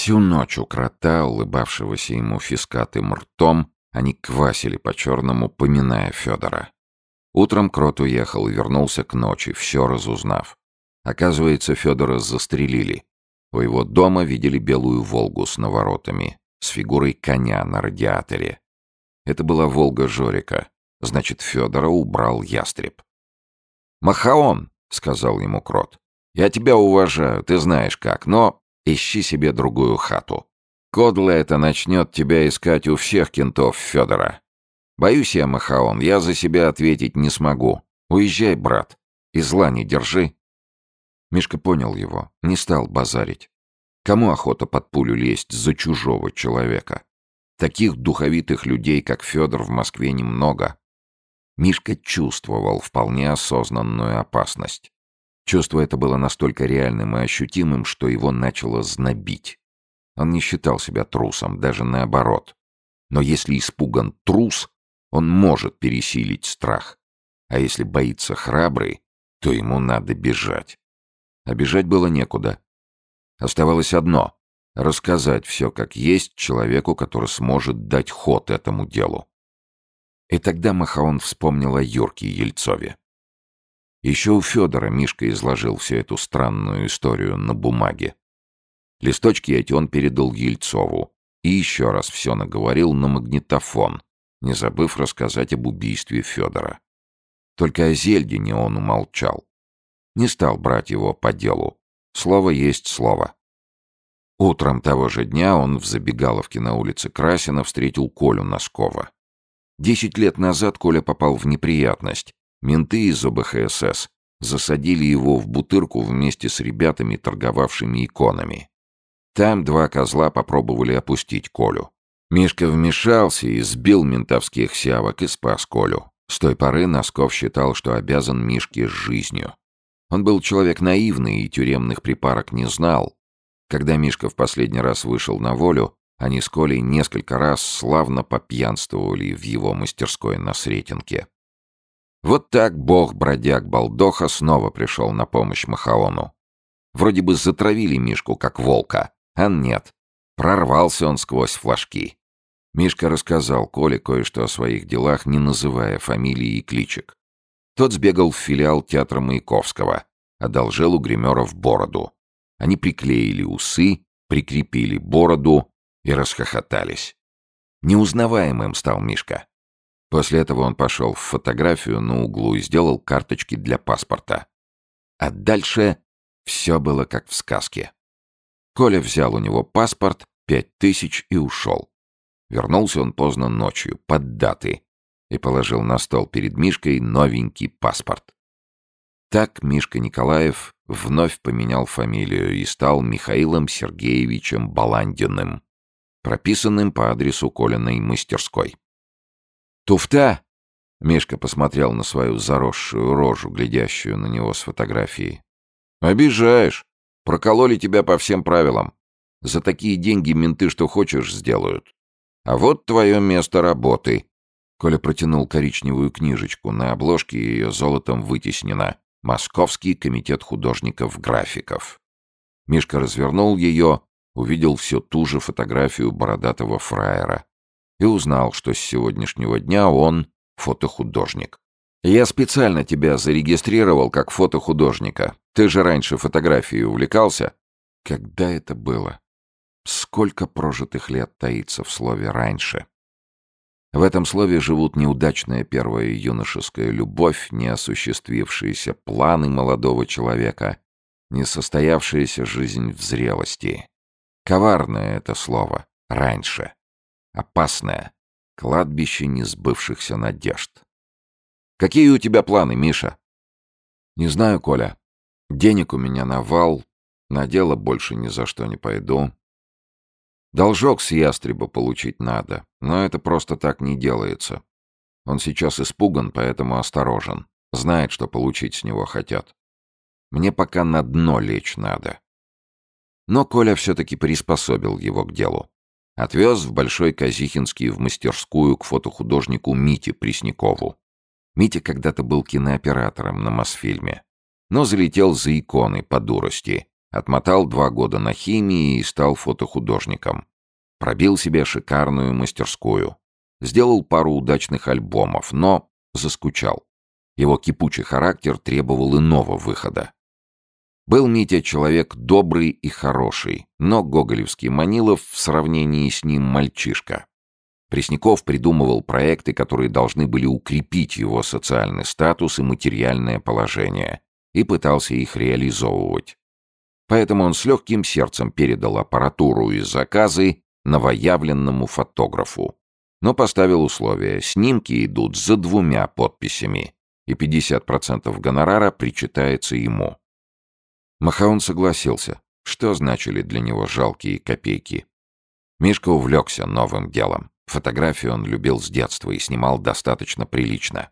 Всю ночь у крота, улыбавшегося ему фискатым ртом, они квасили по-черному, поминая Федора. Утром Крот уехал и вернулся к ночи, все разузнав. Оказывается, Федора застрелили. У его дома видели белую «Волгу» с наворотами, с фигурой коня на радиаторе. Это была «Волга» Жорика. Значит, Федора убрал ястреб. «Махаон!» — сказал ему Крот. «Я тебя уважаю, ты знаешь как, но ищи себе другую хату. Кодла это начнет тебя искать у всех кентов Федора. Боюсь я, Махаон, я за себя ответить не смогу. Уезжай, брат, и зла не держи». Мишка понял его, не стал базарить. Кому охота под пулю лезть за чужого человека? Таких духовитых людей, как Федор, в Москве немного. Мишка чувствовал вполне осознанную опасность. Чувство это было настолько реальным и ощутимым, что его начало знобить. Он не считал себя трусом, даже наоборот. Но если испуган трус, он может пересилить страх. А если боится храбрый, то ему надо бежать. А бежать было некуда. Оставалось одно — рассказать все как есть человеку, который сможет дать ход этому делу. И тогда Махаон вспомнил о Юрке Ельцове. Еще у Федора Мишка изложил всю эту странную историю на бумаге. Листочки эти он передал Ельцову и еще раз все наговорил на магнитофон, не забыв рассказать об убийстве Федора. Только о Зельдине он умолчал. Не стал брать его по делу. Слово есть слово. Утром того же дня он в забегаловке на улице Красина встретил Колю Носкова. Десять лет назад Коля попал в неприятность. Менты из ОБХСС засадили его в бутырку вместе с ребятами, торговавшими иконами. Там два козла попробовали опустить Колю. Мишка вмешался и сбил ментовских сявок и спас Колю. С той поры Носков считал, что обязан Мишке жизнью. Он был человек наивный и тюремных припарок не знал. Когда Мишка в последний раз вышел на волю, они с Колей несколько раз славно попьянствовали в его мастерской на Сретенке. Вот так бог-бродяг Балдоха снова пришел на помощь Махаону. Вроде бы затравили Мишку, как волка, а нет. Прорвался он сквозь флажки. Мишка рассказал Коле кое-что о своих делах, не называя фамилии и кличек. Тот сбегал в филиал театра Маяковского, одолжил у гримеров бороду. Они приклеили усы, прикрепили бороду, и расхохотались. Неузнаваемым стал Мишка. После этого он пошел в фотографию на углу и сделал карточки для паспорта. А дальше все было как в сказке. Коля взял у него паспорт, пять тысяч и ушел. Вернулся он поздно ночью, под даты, и положил на стол перед Мишкой новенький паспорт. Так Мишка Николаев вновь поменял фамилию и стал Михаилом Сергеевичем Баландиным прописанным по адресу Колиной мастерской. «Туфта!» — Мишка посмотрел на свою заросшую рожу, глядящую на него с фотографией. «Обижаешь. Прокололи тебя по всем правилам. За такие деньги менты что хочешь сделают. А вот твое место работы». Коля протянул коричневую книжечку, на обложке ее золотом вытеснено «Московский комитет художников-графиков». Мишка развернул ее увидел все ту же фотографию бородатого фраера и узнал, что с сегодняшнего дня он фотохудожник. «Я специально тебя зарегистрировал как фотохудожника. Ты же раньше фотографией увлекался?» Когда это было? Сколько прожитых лет таится в слове «раньше»? В этом слове живут неудачная первая юношеская любовь, неосуществившиеся планы молодого человека, несостоявшаяся жизнь в зрелости, Коварное это слово. Раньше. Опасное. Кладбище несбывшихся надежд. Какие у тебя планы, Миша? Не знаю, Коля. Денег у меня навал. На дело больше ни за что не пойду. Должок с ястреба получить надо, но это просто так не делается. Он сейчас испуган, поэтому осторожен. Знает, что получить с него хотят. Мне пока на дно лечь надо. Но Коля все-таки приспособил его к делу. Отвез в Большой Казихинский в мастерскую к фотохудожнику Мите Преснякову. Митя когда-то был кинооператором на Мосфильме, но залетел за иконы по дурости Отмотал два года на химии и стал фотохудожником. Пробил себе шикарную мастерскую. Сделал пару удачных альбомов, но заскучал. Его кипучий характер требовал иного выхода. Был Митя человек добрый и хороший, но гоголевский Манилов в сравнении с ним мальчишка. Пресняков придумывал проекты, которые должны были укрепить его социальный статус и материальное положение, и пытался их реализовывать. Поэтому он с легким сердцем передал аппаратуру и заказы новоявленному фотографу. Но поставил условие, снимки идут за двумя подписями, и 50% гонорара причитается ему. Махаон согласился, что значили для него жалкие копейки. Мишка увлекся новым делом. Фотографии он любил с детства и снимал достаточно прилично.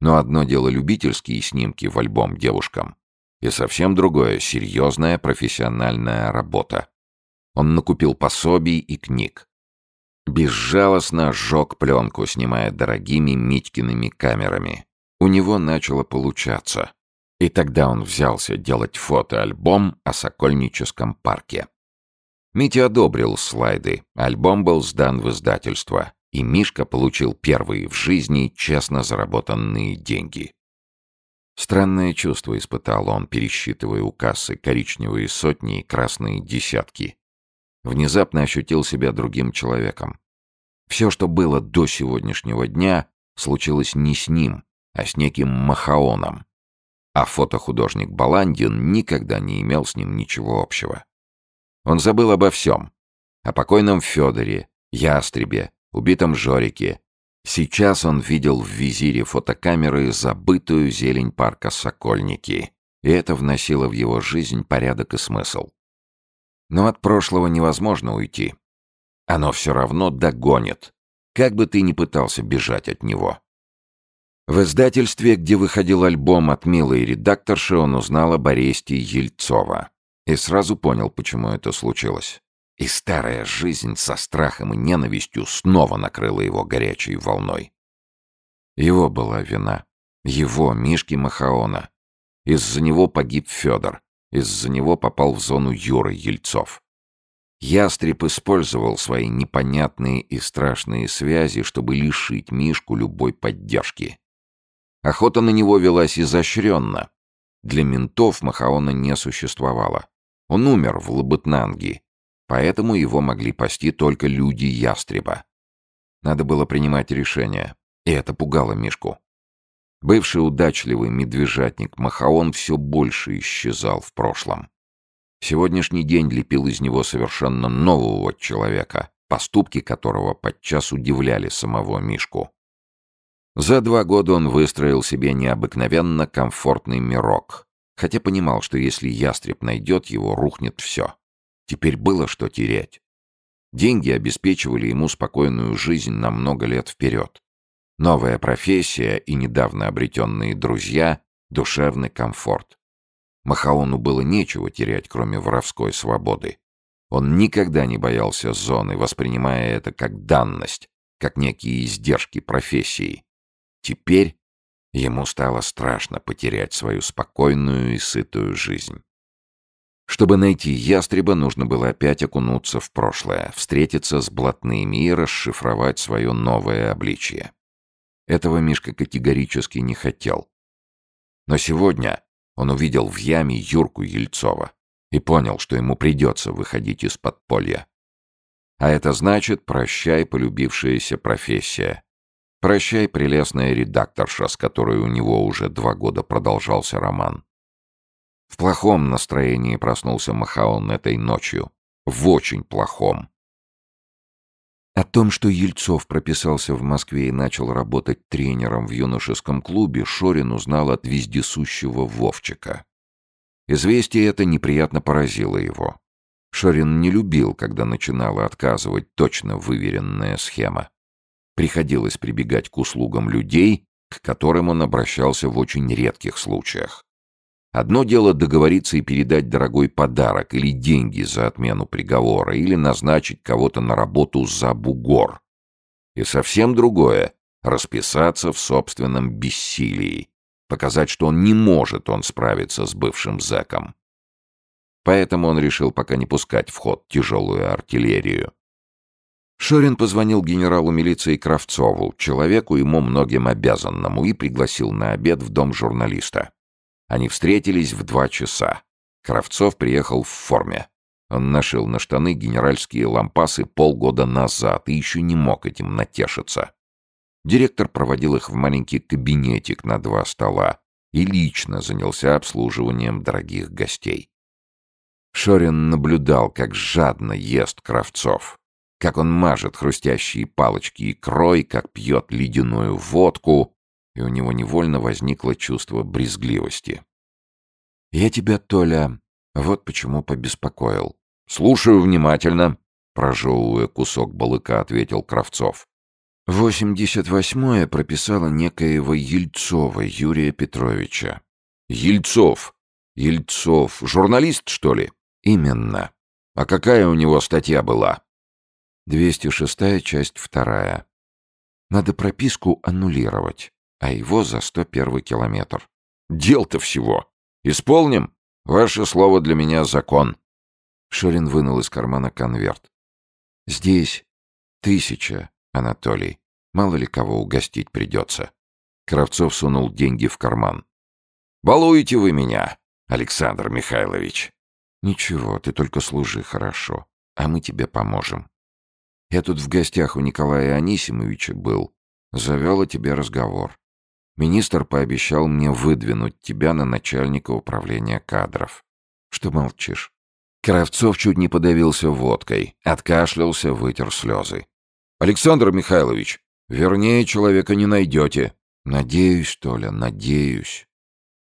Но одно дело любительские снимки в альбом девушкам, и совсем другое — серьезная профессиональная работа. Он накупил пособий и книг. Безжалостно сжег пленку, снимая дорогими Митькиными камерами. У него начало получаться. И тогда он взялся делать фотоальбом о Сокольническом парке. Митя одобрил слайды, альбом был сдан в издательство, и Мишка получил первые в жизни честно заработанные деньги. Странное чувство испытал он, пересчитывая у кассы коричневые сотни и красные десятки. Внезапно ощутил себя другим человеком. Все, что было до сегодняшнего дня, случилось не с ним, а с неким Махаоном, а фотохудожник Баландин никогда не имел с ним ничего общего. Он забыл обо всем. О покойном Федоре, Ястребе, убитом Жорике. Сейчас он видел в визире фотокамеры забытую зелень парка Сокольники, и это вносило в его жизнь порядок и смысл. Но от прошлого невозможно уйти. Оно все равно догонит, как бы ты ни пытался бежать от него. В издательстве, где выходил альбом от милой редакторши, он узнал об аресте Ельцова. И сразу понял, почему это случилось. И старая жизнь со страхом и ненавистью снова накрыла его горячей волной. Его была вина. Его, Мишки Махаона. Из-за него погиб Федор. Из-за него попал в зону Юры Ельцов. Ястреб использовал свои непонятные и страшные связи, чтобы лишить Мишку любой поддержки. Охота на него велась изощренно. Для ментов Махаона не существовало. Он умер в Лабытнанге, поэтому его могли пасти только люди ястреба. Надо было принимать решение, и это пугало Мишку. Бывший удачливый медвежатник Махаон все больше исчезал в прошлом. Сегодняшний день лепил из него совершенно нового человека, поступки которого подчас удивляли самого Мишку. За два года он выстроил себе необыкновенно комфортный мирок, хотя понимал, что если ястреб найдет его, рухнет все. Теперь было что терять. Деньги обеспечивали ему спокойную жизнь на много лет вперед. Новая профессия и недавно обретенные друзья — душевный комфорт. Махаону было нечего терять, кроме воровской свободы. Он никогда не боялся зоны, воспринимая это как данность, как некие издержки профессии. Теперь ему стало страшно потерять свою спокойную и сытую жизнь. Чтобы найти ястреба, нужно было опять окунуться в прошлое, встретиться с блатными и расшифровать свое новое обличие. Этого Мишка категорически не хотел. Но сегодня он увидел в яме Юрку Ельцова и понял, что ему придется выходить из подполья. А это значит «прощай, полюбившаяся профессия», Прощай, прелестная редакторша, с которой у него уже два года продолжался роман. В плохом настроении проснулся Махаон этой ночью. В очень плохом. О том, что Ельцов прописался в Москве и начал работать тренером в юношеском клубе, Шорин узнал от вездесущего Вовчика. Известие это неприятно поразило его. Шорин не любил, когда начинала отказывать точно выверенная схема. Приходилось прибегать к услугам людей, к которым он обращался в очень редких случаях. Одно дело договориться и передать дорогой подарок или деньги за отмену приговора, или назначить кого-то на работу за бугор. И совсем другое — расписаться в собственном бессилии, показать, что он не может он справиться с бывшим зэком. поэтому он решил пока не пускать в ход тяжелую артиллерию. Шорин позвонил генералу милиции Кравцову, человеку ему многим обязанному, и пригласил на обед в дом журналиста. Они встретились в два часа. Кравцов приехал в форме. Он нашил на штаны генеральские лампасы полгода назад и еще не мог этим натешиться. Директор проводил их в маленький кабинетик на два стола и лично занялся обслуживанием дорогих гостей. Шорин наблюдал, как жадно ест Кравцов, как он мажет хрустящие палочки икрой, как пьет ледяную водку, и у него невольно возникло чувство брезгливости. «Я тебя, Толя, вот почему побеспокоил». «Слушаю внимательно», — прожевывая кусок балыка, ответил Кравцов. «Восемьдесят восьмое прописала некоего Ельцова Юрия Петровича». «Ельцов? Ельцов. Журналист, что ли?» «Именно. А какая у него статья была?» Двести шестая часть вторая. Надо прописку аннулировать, а его за сто первый километр. Дел-то всего. Исполним? Ваше слово для меня закон. Шорин вынул из кармана конверт. Здесь тысяча, Анатолий. Мало ли кого угостить придется. Кравцов сунул деньги в карман. «Балуете вы меня, Александр Михайлович!» «Ничего, ты только служи хорошо, а мы тебе поможем. Я тут в гостях у Николая Анисимовича был. Завел о тебе разговор. Министр пообещал мне выдвинуть тебя на начальника управления кадров. Что молчишь? Кравцов чуть не подавился водкой, откашлялся, вытер слезы. «Александр Михайлович, вернее человека не найдете». «Надеюсь, Толя, надеюсь.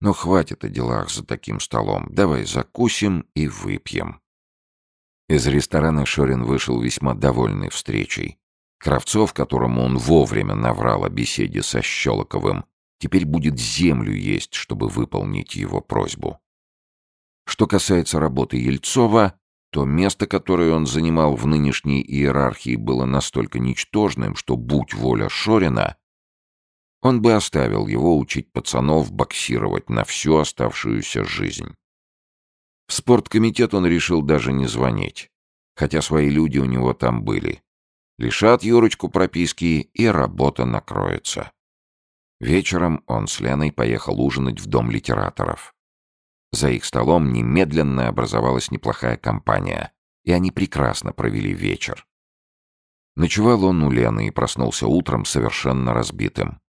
Но хватит о делах за таким столом. Давай закусим и выпьем». Из ресторана Шорин вышел весьма довольный встречей. Кравцов, которому он вовремя наврал о беседе со Щелоковым, теперь будет землю есть, чтобы выполнить его просьбу. Что касается работы Ельцова, то место, которое он занимал в нынешней иерархии, было настолько ничтожным, что, будь воля Шорина, он бы оставил его учить пацанов боксировать на всю оставшуюся жизнь. В спорткомитет он решил даже не звонить, хотя свои люди у него там были. Лишат Юрочку прописки, и работа накроется. Вечером он с Леной поехал ужинать в дом литераторов. За их столом немедленно образовалась неплохая компания, и они прекрасно провели вечер. Ночевал он у Лены и проснулся утром совершенно разбитым.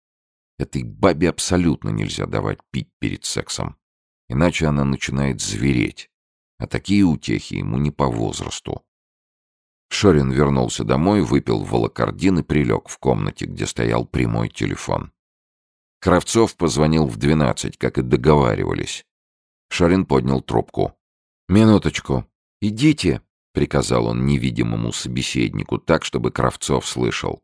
Этой бабе абсолютно нельзя давать пить перед сексом иначе она начинает звереть, а такие утехи ему не по возрасту. Шорин вернулся домой, выпил волокордин и прилег в комнате, где стоял прямой телефон. Кравцов позвонил в двенадцать, как и договаривались. Шорин поднял трубку. «Минуточку. Идите», — приказал он невидимому собеседнику, так, чтобы Кравцов слышал.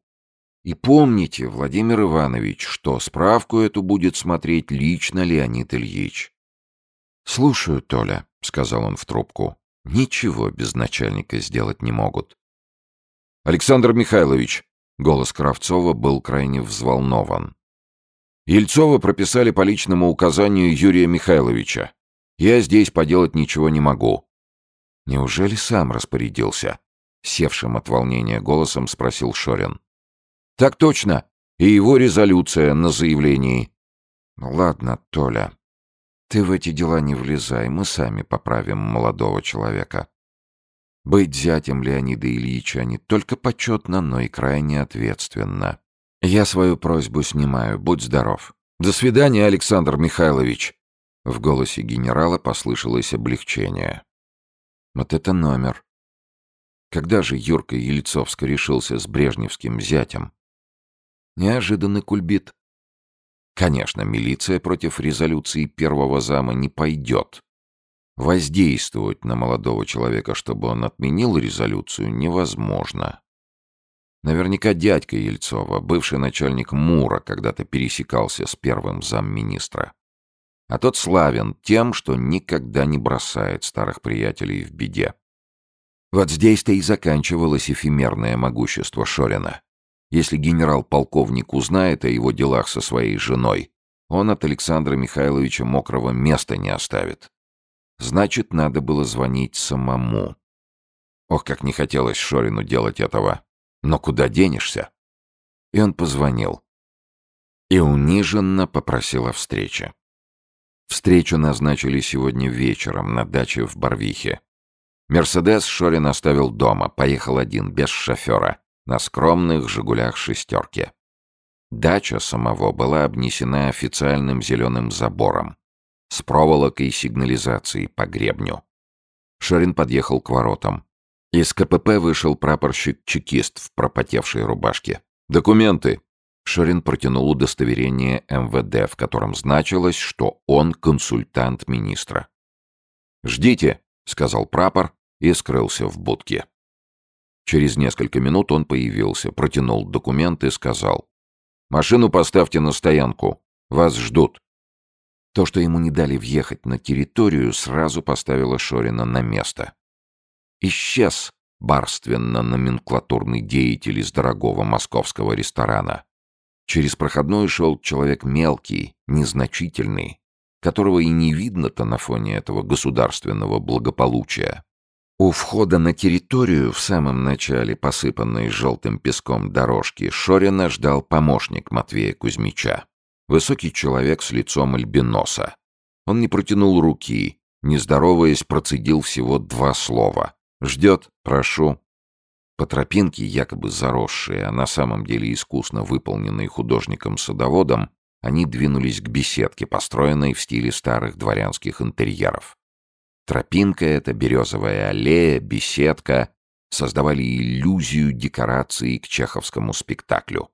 «И помните, Владимир Иванович, что справку эту будет смотреть лично Леонид Ильич. «Слушаю, Толя», — сказал он в трубку. «Ничего без начальника сделать не могут». «Александр Михайлович», — голос Кравцова был крайне взволнован. «Ельцова прописали по личному указанию Юрия Михайловича. Я здесь поделать ничего не могу». «Неужели сам распорядился?» — севшим от волнения голосом спросил Шорин. «Так точно. И его резолюция на заявлении». «Ладно, Толя», ты в эти дела не влезай, мы сами поправим молодого человека. Быть зятем Леонида Ильича не только почетно, но и крайне ответственно. Я свою просьбу снимаю, будь здоров. До свидания, Александр Михайлович. В голосе генерала послышалось облегчение. Вот это номер. Когда же Юрка Ельцовско решился с брежневским зятем? Неожиданный кульбит. Конечно, милиция против резолюции первого зама не пойдет. Воздействовать на молодого человека, чтобы он отменил резолюцию, невозможно. Наверняка дядька Ельцова, бывший начальник МУРа, когда-то пересекался с первым замминистра. А тот славен тем, что никогда не бросает старых приятелей в беде. Вот здесь-то и заканчивалось эфемерное могущество Шорина. Если генерал-полковник узнает о его делах со своей женой, он от Александра Михайловича мокрого места не оставит. Значит, надо было звонить самому. Ох, как не хотелось Шорину делать этого. Но куда денешься? И он позвонил. И униженно попросил о встрече. Встречу назначили сегодня вечером на даче в Барвихе. Мерседес Шорин оставил дома, поехал один, без шофера, на скромных «Жигулях» шестерки. Дача самого была обнесена официальным зеленым забором с проволокой сигнализации по гребню. Шорин подъехал к воротам. Из КПП вышел прапорщик-чекист в пропотевшей рубашке. «Документы!» Шорин протянул удостоверение МВД, в котором значилось, что он консультант министра. «Ждите», — сказал прапор и скрылся в будке. Через несколько минут он появился, протянул документы и сказал. «Машину поставьте на стоянку. Вас ждут». То, что ему не дали въехать на территорию, сразу поставило Шорина на место. Исчез барственно-номенклатурный деятель из дорогого московского ресторана. Через проходной шел человек мелкий, незначительный, которого и не видно-то на фоне этого государственного благополучия. У входа на территорию, в самом начале посыпанной желтым песком дорожки, Шорина ждал помощник Матвея Кузьмича. Высокий человек с лицом альбиноса. Он не протянул руки, не здороваясь, процедил всего два слова. «Ждет, прошу». По тропинке, якобы заросшие, а на самом деле искусно выполненной художником-садоводом, они двинулись к беседке, построенной в стиле старых дворянских интерьеров. Тропинка эта, березовая аллея, беседка создавали иллюзию декорации к чеховскому спектаклю.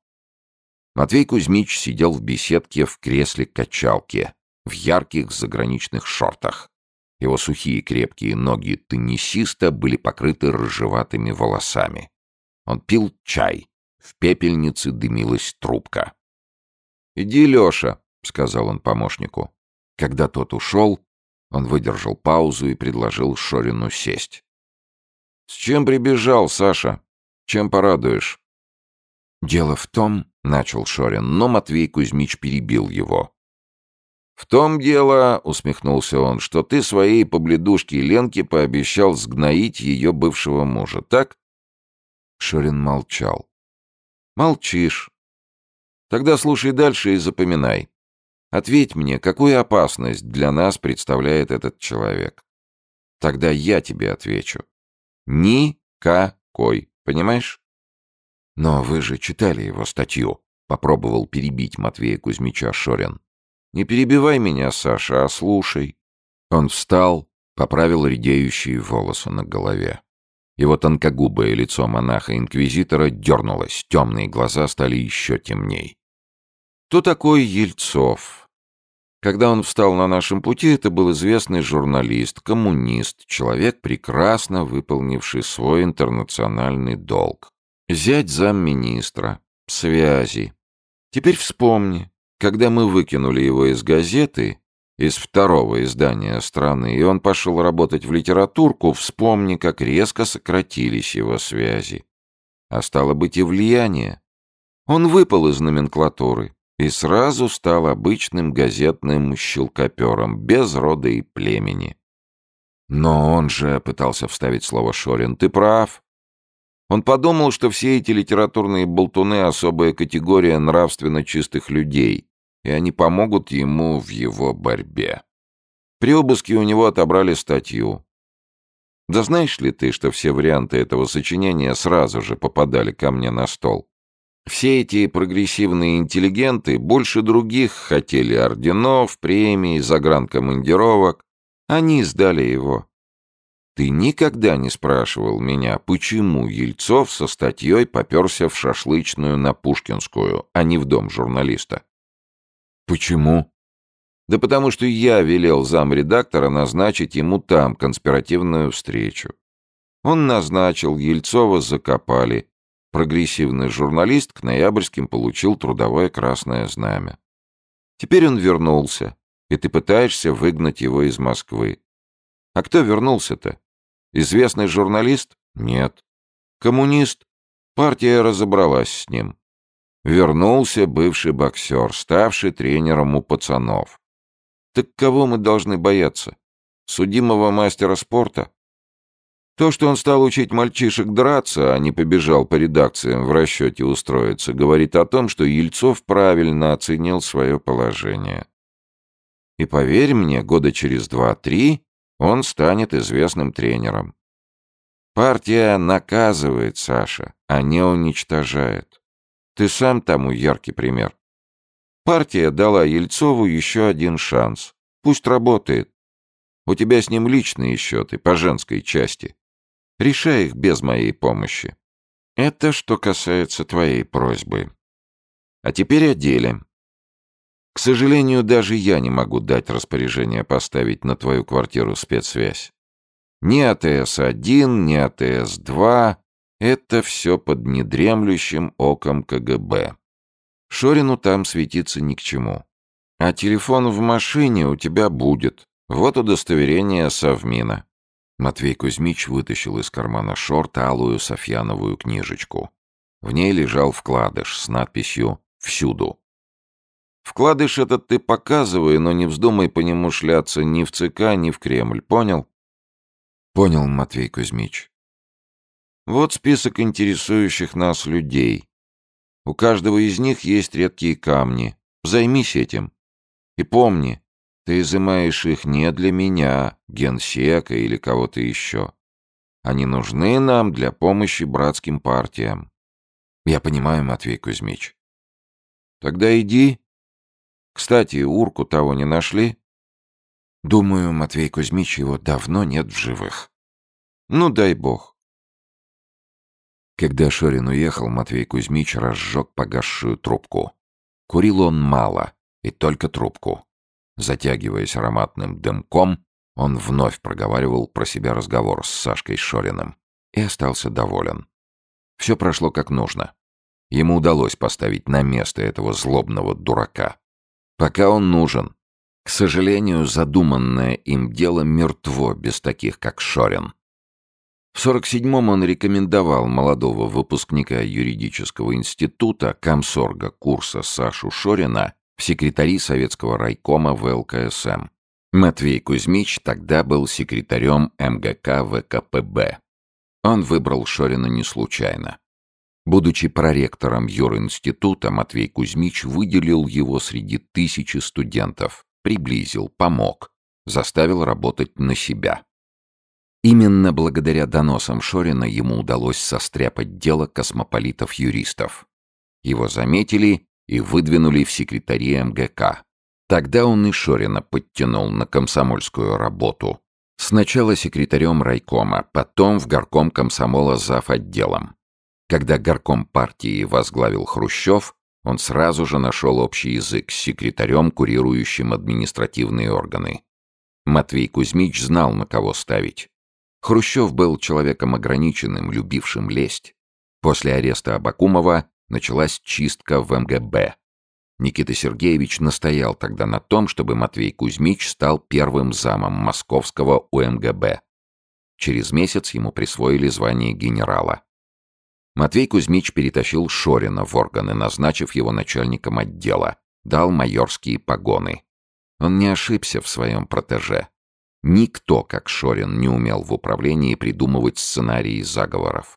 Матвей Кузьмич сидел в беседке в кресле-качалке, в ярких заграничных шортах. Его сухие крепкие ноги теннисиста были покрыты рыжеватыми волосами. Он пил чай. В пепельнице дымилась трубка. «Иди, Леша», — сказал он помощнику. Когда тот ушел, он выдержал паузу и предложил Шорину сесть. «С чем прибежал, Саша? Чем порадуешь?» «Дело в том, — начал Шорин, но Матвей Кузьмич перебил его. «В том дело, — усмехнулся он, — что ты своей побледушке Ленке пообещал сгноить ее бывшего мужа, так?» Шорин молчал. «Молчишь. Тогда слушай дальше и запоминай. Ответь мне, какую опасность для нас представляет этот человек? Тогда я тебе отвечу. Никакой, понимаешь? Но вы же читали его статью, попробовал перебить Матвея Кузьмича Шорин. Не перебивай меня, Саша, а слушай. Он встал, поправил редеющие волосы на голове. Его тонкогубое лицо монаха-инквизитора дернулось, темные глаза стали еще темней. Кто такой Ельцов? Когда он встал на нашем пути, это был известный журналист, коммунист, человек, прекрасно выполнивший свой интернациональный долг. Зять замминистра, связи. Теперь вспомни, когда мы выкинули его из газеты, из второго издания страны, и он пошел работать в литературку, вспомни, как резко сократились его связи. А стало быть и влияние. Он выпал из номенклатуры, и сразу стал обычным газетным щелкопером, без рода и племени. Но он же, пытался вставить слово Шорин, ты прав. Он подумал, что все эти литературные болтуны — особая категория нравственно чистых людей, и они помогут ему в его борьбе. При обыске у него отобрали статью. Да знаешь ли ты, что все варианты этого сочинения сразу же попадали ко мне на стол? Все эти прогрессивные интеллигенты больше других хотели орденов, премий, загранкомандировок. Они сдали его. Ты никогда не спрашивал меня, почему Ельцов со статьей поперся в шашлычную на Пушкинскую, а не в дом журналиста. Почему? Да потому что я велел замредактора назначить ему там конспиративную встречу. Он назначил, Ельцова закопали, Прогрессивный журналист к ноябрьским получил трудовое красное знамя. Теперь он вернулся, и ты пытаешься выгнать его из Москвы. А кто вернулся-то? Известный журналист? Нет. Коммунист? Партия разобралась с ним. Вернулся бывший боксер, ставший тренером у пацанов. Так кого мы должны бояться? Судимого мастера спорта? То, что он стал учить мальчишек драться, а не побежал по редакциям в расчете устроиться, говорит о том, что Ельцов правильно оценил свое положение. И поверь мне, года через два-три он станет известным тренером. Партия наказывает, Саша, а не уничтожает. Ты сам тому яркий пример. Партия дала Ельцову еще один шанс. Пусть работает. У тебя с ним личные счеты по женской части. Решай их без моей помощи. Это что касается твоей просьбы. А теперь о деле. К сожалению, даже я не могу дать распоряжение поставить на твою квартиру спецсвязь. Ни АТС-1, ни АТС-2 — это все под недремлющим оком КГБ. Шорину там светиться ни к чему. А телефон в машине у тебя будет. Вот удостоверение Совмина. Матвей Кузьмич вытащил из кармана шорт алую софьяновую книжечку. В ней лежал вкладыш с надписью «Всюду». Вкладыш этот ты показывай, но не вздумай по нему шляться ни в ЦК, ни в Кремль, понял? Понял, Матвей Кузьмич. Вот список интересующих нас людей. У каждого из них есть редкие камни. Займись этим. И помни, ты изымаешь их не для меня, генсека или кого-то еще. Они нужны нам для помощи братским партиям. Я понимаю, Матвей Кузьмич. Тогда иди. Кстати, урку того не нашли? Думаю, Матвей Кузьмич, его давно нет в живых. Ну, дай бог. Когда Шорин уехал, Матвей Кузьмич разжег погасшую трубку. Курил он мало, и только трубку. Затягиваясь ароматным дымком, он вновь проговаривал про себя разговор с Сашкой Шориным и остался доволен. Все прошло как нужно. Ему удалось поставить на место этого злобного дурака. Пока он нужен. К сожалению, задуманное им дело мертво без таких, как Шорин. В 47-м он рекомендовал молодого выпускника юридического института, комсорга курса Сашу Шорина в секретари Советского райкома ВЛКСМ. Матвей Кузьмич тогда был секретарем МГК ВКПБ. Он выбрал Шорина не случайно. Будучи проректором юринститута, Матвей Кузьмич выделил его среди тысячи студентов, приблизил, помог, заставил работать на себя. Именно благодаря доносам Шорина ему удалось состряпать дело космополитов-юристов. Его заметили и выдвинули в секретари МГК. Тогда он и Шорина подтянул на комсомольскую работу. Сначала секретарем райкома, потом в горком комсомола зав. отделом. Когда горком партии возглавил Хрущев, он сразу же нашел общий язык с секретарем, курирующим административные органы. Матвей Кузьмич знал, на кого ставить. Хрущев был человеком ограниченным, любившим лесть. После ареста Абакумова началась чистка в МГБ. Никита Сергеевич настоял тогда на том, чтобы Матвей Кузьмич стал первым замом московского УМГБ. Через месяц ему присвоили звание генерала. Матвей Кузьмич перетащил Шорина в органы, назначив его начальником отдела, дал майорские погоны. Он не ошибся в своем протеже. Никто, как Шорин, не умел в управлении придумывать сценарии заговоров.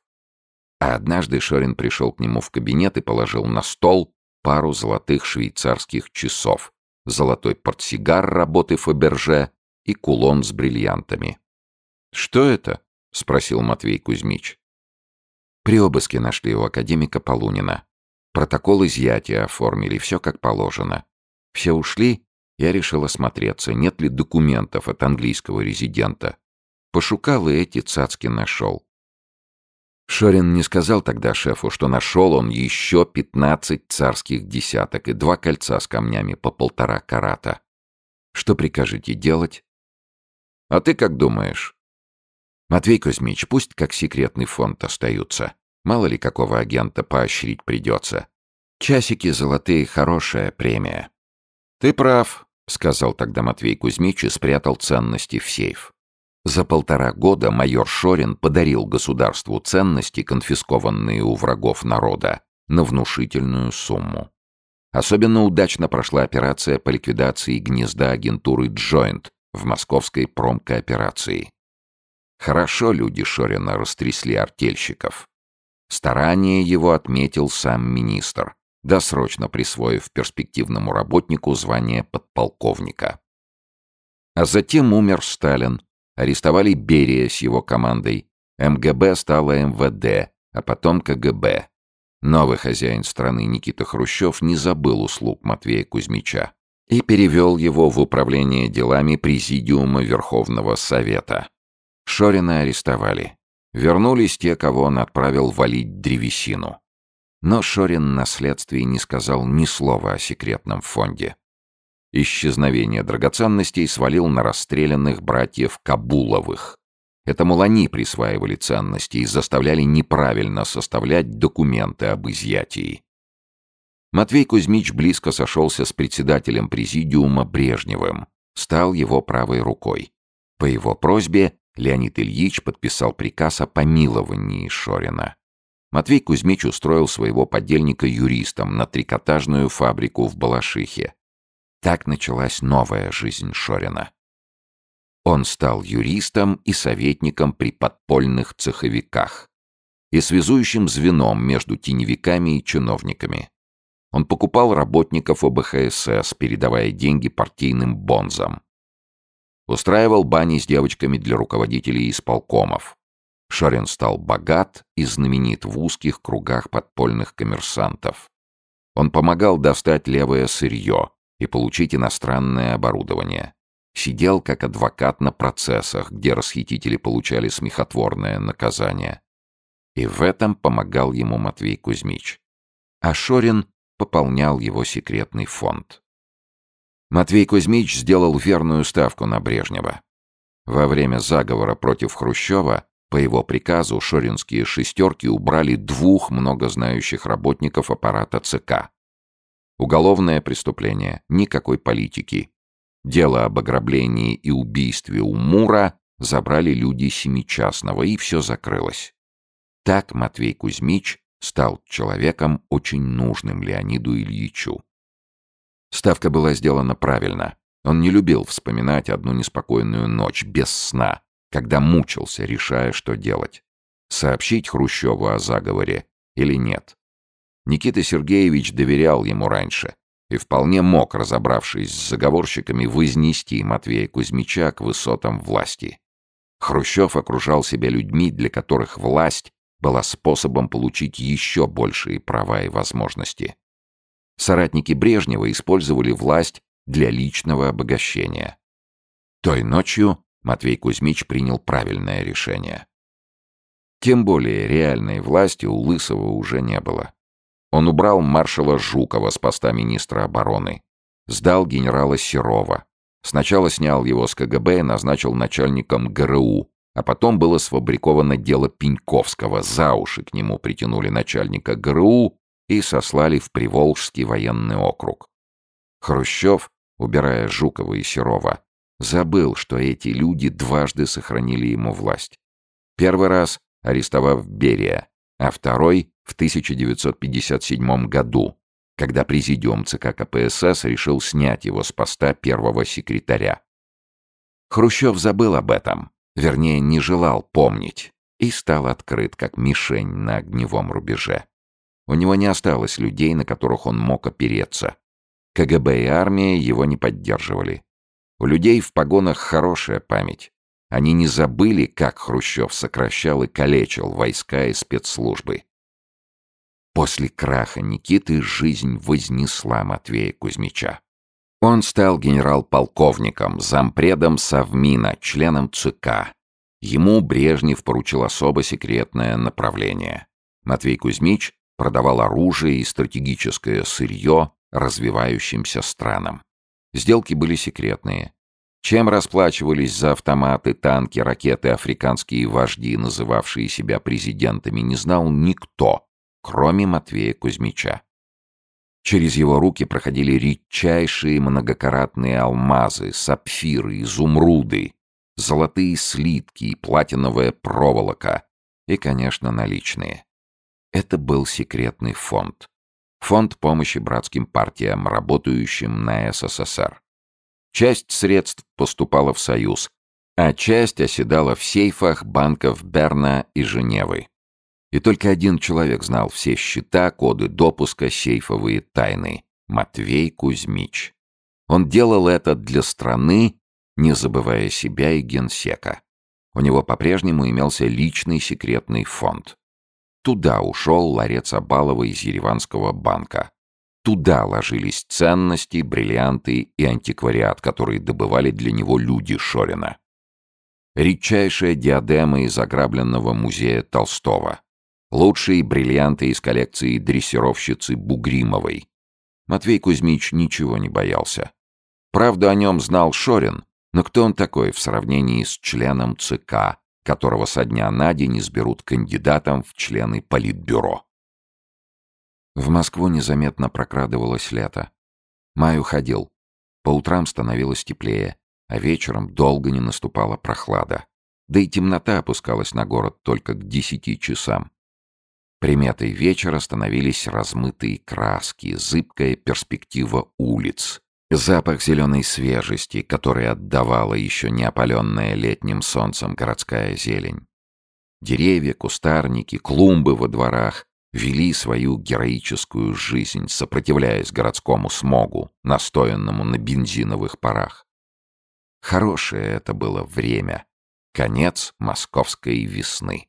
А однажды Шорин пришел к нему в кабинет и положил на стол пару золотых швейцарских часов, золотой портсигар работы Фаберже и кулон с бриллиантами. «Что это?» — спросил Матвей Кузьмич. При обыске нашли у академика Полунина. Протокол изъятия оформили, все как положено. Все ушли, я решил осмотреться, нет ли документов от английского резидента. Пошукал и эти цацки нашел. Шорин не сказал тогда шефу, что нашел он еще пятнадцать царских десяток и два кольца с камнями по полтора карата. Что прикажете делать? А ты как думаешь? Матвей Кузьмич, пусть как секретный фонд остаются. Мало ли какого агента поощрить придется. Часики золотые — хорошая премия. Ты прав, — сказал тогда Матвей Кузьмич и спрятал ценности в сейф. За полтора года майор Шорин подарил государству ценности, конфискованные у врагов народа, на внушительную сумму. Особенно удачно прошла операция по ликвидации гнезда агентуры «Джойнт», в московской промкооперации. Хорошо люди Шорина растрясли артельщиков. Старание его отметил сам министр, досрочно присвоив перспективному работнику звание подполковника. А затем умер Сталин, арестовали Берия с его командой, МГБ стало МВД, а потом КГБ. Новый хозяин страны Никита Хрущев не забыл услуг Матвея Кузьмича и перевел его в управление делами Президиума Верховного Совета. Шорина арестовали. Вернулись те, кого он отправил валить древесину. Но Шорин на следствии не сказал ни слова о секретном фонде. Исчезновение драгоценностей свалил на расстрелянных братьев Кабуловых. Это, они присваивали ценности и заставляли неправильно составлять документы об изъятии. Матвей Кузьмич близко сошелся с председателем президиума Брежневым, стал его правой рукой. По его просьбе Леонид Ильич подписал приказ о помиловании Шорина. Матвей Кузьмич устроил своего подельника юристом на трикотажную фабрику в Балашихе. Так началась новая жизнь Шорина. Он стал юристом и советником при подпольных цеховиках и связующим звеном между теневиками и чиновниками. Он покупал работников ОБХСС, передавая деньги партийным бонзам. Устраивал бани с девочками для руководителей исполкомов. Шорин стал богат и знаменит в узких кругах подпольных коммерсантов. Он помогал достать левое сырье и получить иностранное оборудование. Сидел как адвокат на процессах, где расхитители получали смехотворное наказание. И в этом помогал ему Матвей Кузьмич. А Шорин пополнял его секретный фонд. Матвей Кузьмич сделал верную ставку на Брежнева. Во время заговора против Хрущева по его приказу шоринские «шестерки» убрали двух многознающих работников аппарата ЦК. Уголовное преступление, никакой политики, Дело об ограблении и убийстве у Мура забрали люди Семичастного, и все закрылось. Так Матвей Кузьмич стал человеком, очень нужным Леониду Ильичу. Ставка была сделана правильно. Он не любил вспоминать одну неспокойную ночь без сна, когда мучился, решая, что делать. Сообщить Хрущеву о заговоре или нет. Никита Сергеевич доверял ему раньше, и вполне мог, разобравшись с заговорщиками, вознести Матвея Кузьмича к высотам власти. Хрущев окружал себя людьми, для которых власть была способом получить еще большие права и возможности. Соратники Брежнева использовали власть для личного обогащения. Той ночью Матвей Кузьмич принял правильное решение. Тем более реальной власти у Лысого уже не было. Он убрал маршала Жукова с поста министра обороны. Сдал генерала Серова. Сначала снял его с КГБ и назначил начальником ГРУ, а потом было сфабриковано дело Пеньковского. За уши к нему притянули начальника ГРУ и сослали в Приволжский военный округ. Хрущев, убирая Жукова и Серова, забыл, что эти люди дважды сохранили ему власть. Первый раз арестовав Берия, а второй в 1957 году, когда президиум ЦК КПСС решил снять его с поста первого секретаря. Хрущев забыл об этом, вернее, не желал помнить, и стал открыт как мишень на огневом рубеже. У него не осталось людей, на которых он мог опереться. КГБ и армия его не поддерживали. У людей в погонах хорошая память. Они не забыли, как Хрущев сокращал и калечил войска и спецслужбы. После краха Никиты жизнь вознесла Матвея Кузьмича. Он стал генерал-полковником, зампредом Совмина, членом ЦК. Ему Брежнев поручил особо секретное направление. Матвей Кузьмич продавал оружие и стратегическое сырье развивающимся странам. Сделки были секретные. Чем расплачивались за автоматы, танки, ракеты африканские вожди, называвшие себя президентами, не знал никто, кроме Матвея Кузьмича. Через его руки проходили редчайшие многокаратные алмазы, сапфиры, изумруды, золотые слитки и платиновая проволока и, конечно, наличные. Это был секретный фонд. Фонд помощи братским партиям, работающим на СССР. Часть средств поступала в Союз, а часть оседала в сейфах банков Берна и Женевы. И только один человек знал все счета, коды допуска, сейфовые тайны — Матвей Кузьмич. Он делал это для страны, не забывая себя и генсека. У него по-прежнему имелся личный секретный фонд. Туда ушел ларец Абалова из Ереванского банка. Туда ложились ценности, бриллианты и антиквариат, которые добывали для него люди Шорина. Редчайшая диадема из ограбленного музея Толстого. Лучшие бриллианты из коллекции дрессировщицы Бугримовой. Матвей Кузьмич ничего не боялся. Правду о нем знал Шорин, но кто он такой в сравнении с членом ЦК, которого со дня на день изберут кандидатом в члены Политбюро? В Москву незаметно прокрадывалось лето. Май уходил. По утрам становилось теплее, а вечером долго не наступала прохлада. Да и темнота опускалась на город только к десяти часам. Приметой вечера становились размытые краски, зыбкая перспектива улиц, запах зеленой свежести, который отдавала еще не опаленная летним солнцем городская зелень. Деревья, кустарники, клумбы во дворах вели свою героическую жизнь, сопротивляясь городскому смогу, настоянному на бензиновых парах. Хорошее это было время. Конец московской весны.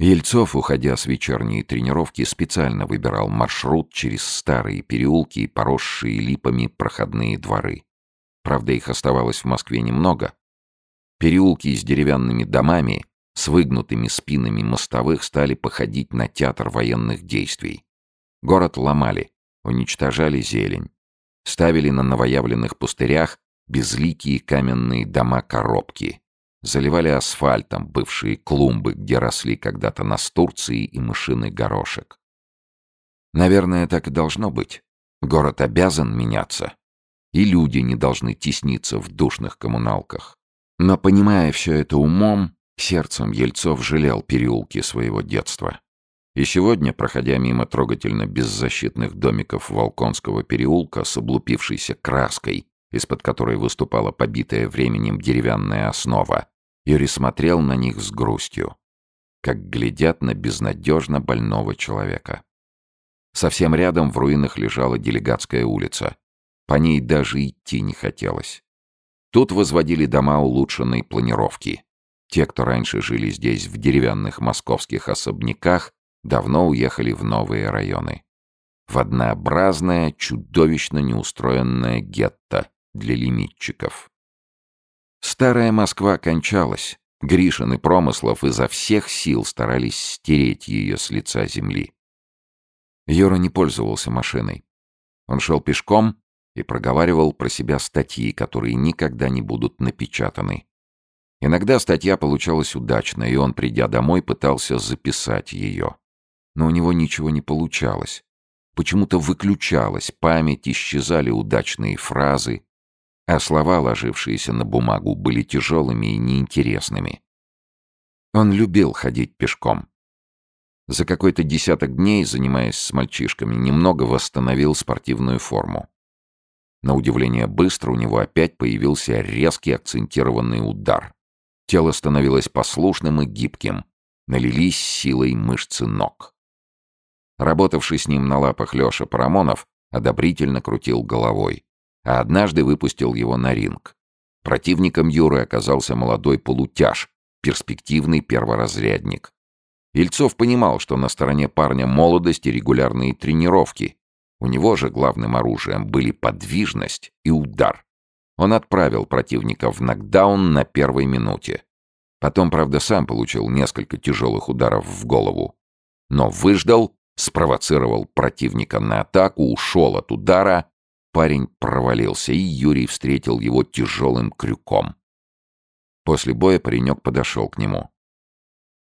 Ельцов, уходя с вечерней тренировки, специально выбирал маршрут через старые переулки и поросшие липами проходные дворы. Правда, их оставалось в Москве немного. Переулки с деревянными домами, с выгнутыми спинами мостовых стали походить на театр военных действий. Город ломали, уничтожали зелень. Ставили на новоявленных пустырях безликие каменные дома-коробки, заливали асфальтом бывшие клумбы, где росли когда-то настурции и мышиный горошек. Наверное, так и должно быть. Город обязан меняться. И люди не должны тесниться в душных коммуналках. Но, понимая все это умом, сердцем Ельцов жалел переулки своего детства. И сегодня, проходя мимо трогательно беззащитных домиков Волконского переулка с облупившейся краской из-под которой выступала побитая временем деревянная основа, Юрий смотрел на них с грустью, как глядят на безнадежно больного человека. Совсем рядом в руинах лежала делегатская улица. По ней даже идти не хотелось. Тут возводили дома улучшенной планировки. Те, кто раньше жили здесь в деревянных московских особняках, давно уехали в новые районы. В однообразное, чудовищно неустроенное гетто, для лимитчиков. Старая Москва кончалась. Гришин и Промыслов изо всех сил старались стереть ее с лица земли. Юра не пользовался машиной. Он шел пешком и проговаривал про себя статьи, которые никогда не будут напечатаны. Иногда статья получалась удачно, и он, придя домой, пытался записать ее. Но у него ничего не получалось. Почему-то выключалась память, исчезали удачные фразы, а слова, ложившиеся на бумагу, были тяжелыми и неинтересными. Он любил ходить пешком. За какой-то десяток дней, занимаясь с мальчишками, немного восстановил спортивную форму. На удивление быстро у него опять появился резкий акцентированный удар. Тело становилось послушным и гибким, налились силой мышцы ног. Работавший с ним на лапах Леша Парамонов одобрительно крутил головой а однажды выпустил его на ринг. Противником Юры оказался молодой полутяж, перспективный перворазрядник. Ильцов понимал, что на стороне парня молодость и регулярные тренировки. У него же главным оружием были подвижность и удар. Он отправил противника в нокдаун на первой минуте. Потом, правда, сам получил несколько тяжелых ударов в голову. Но выждал, спровоцировал противника на атаку, ушел от удара парень провалился, и Юрий встретил его тяжелым крюком. После боя паренек подошел к нему.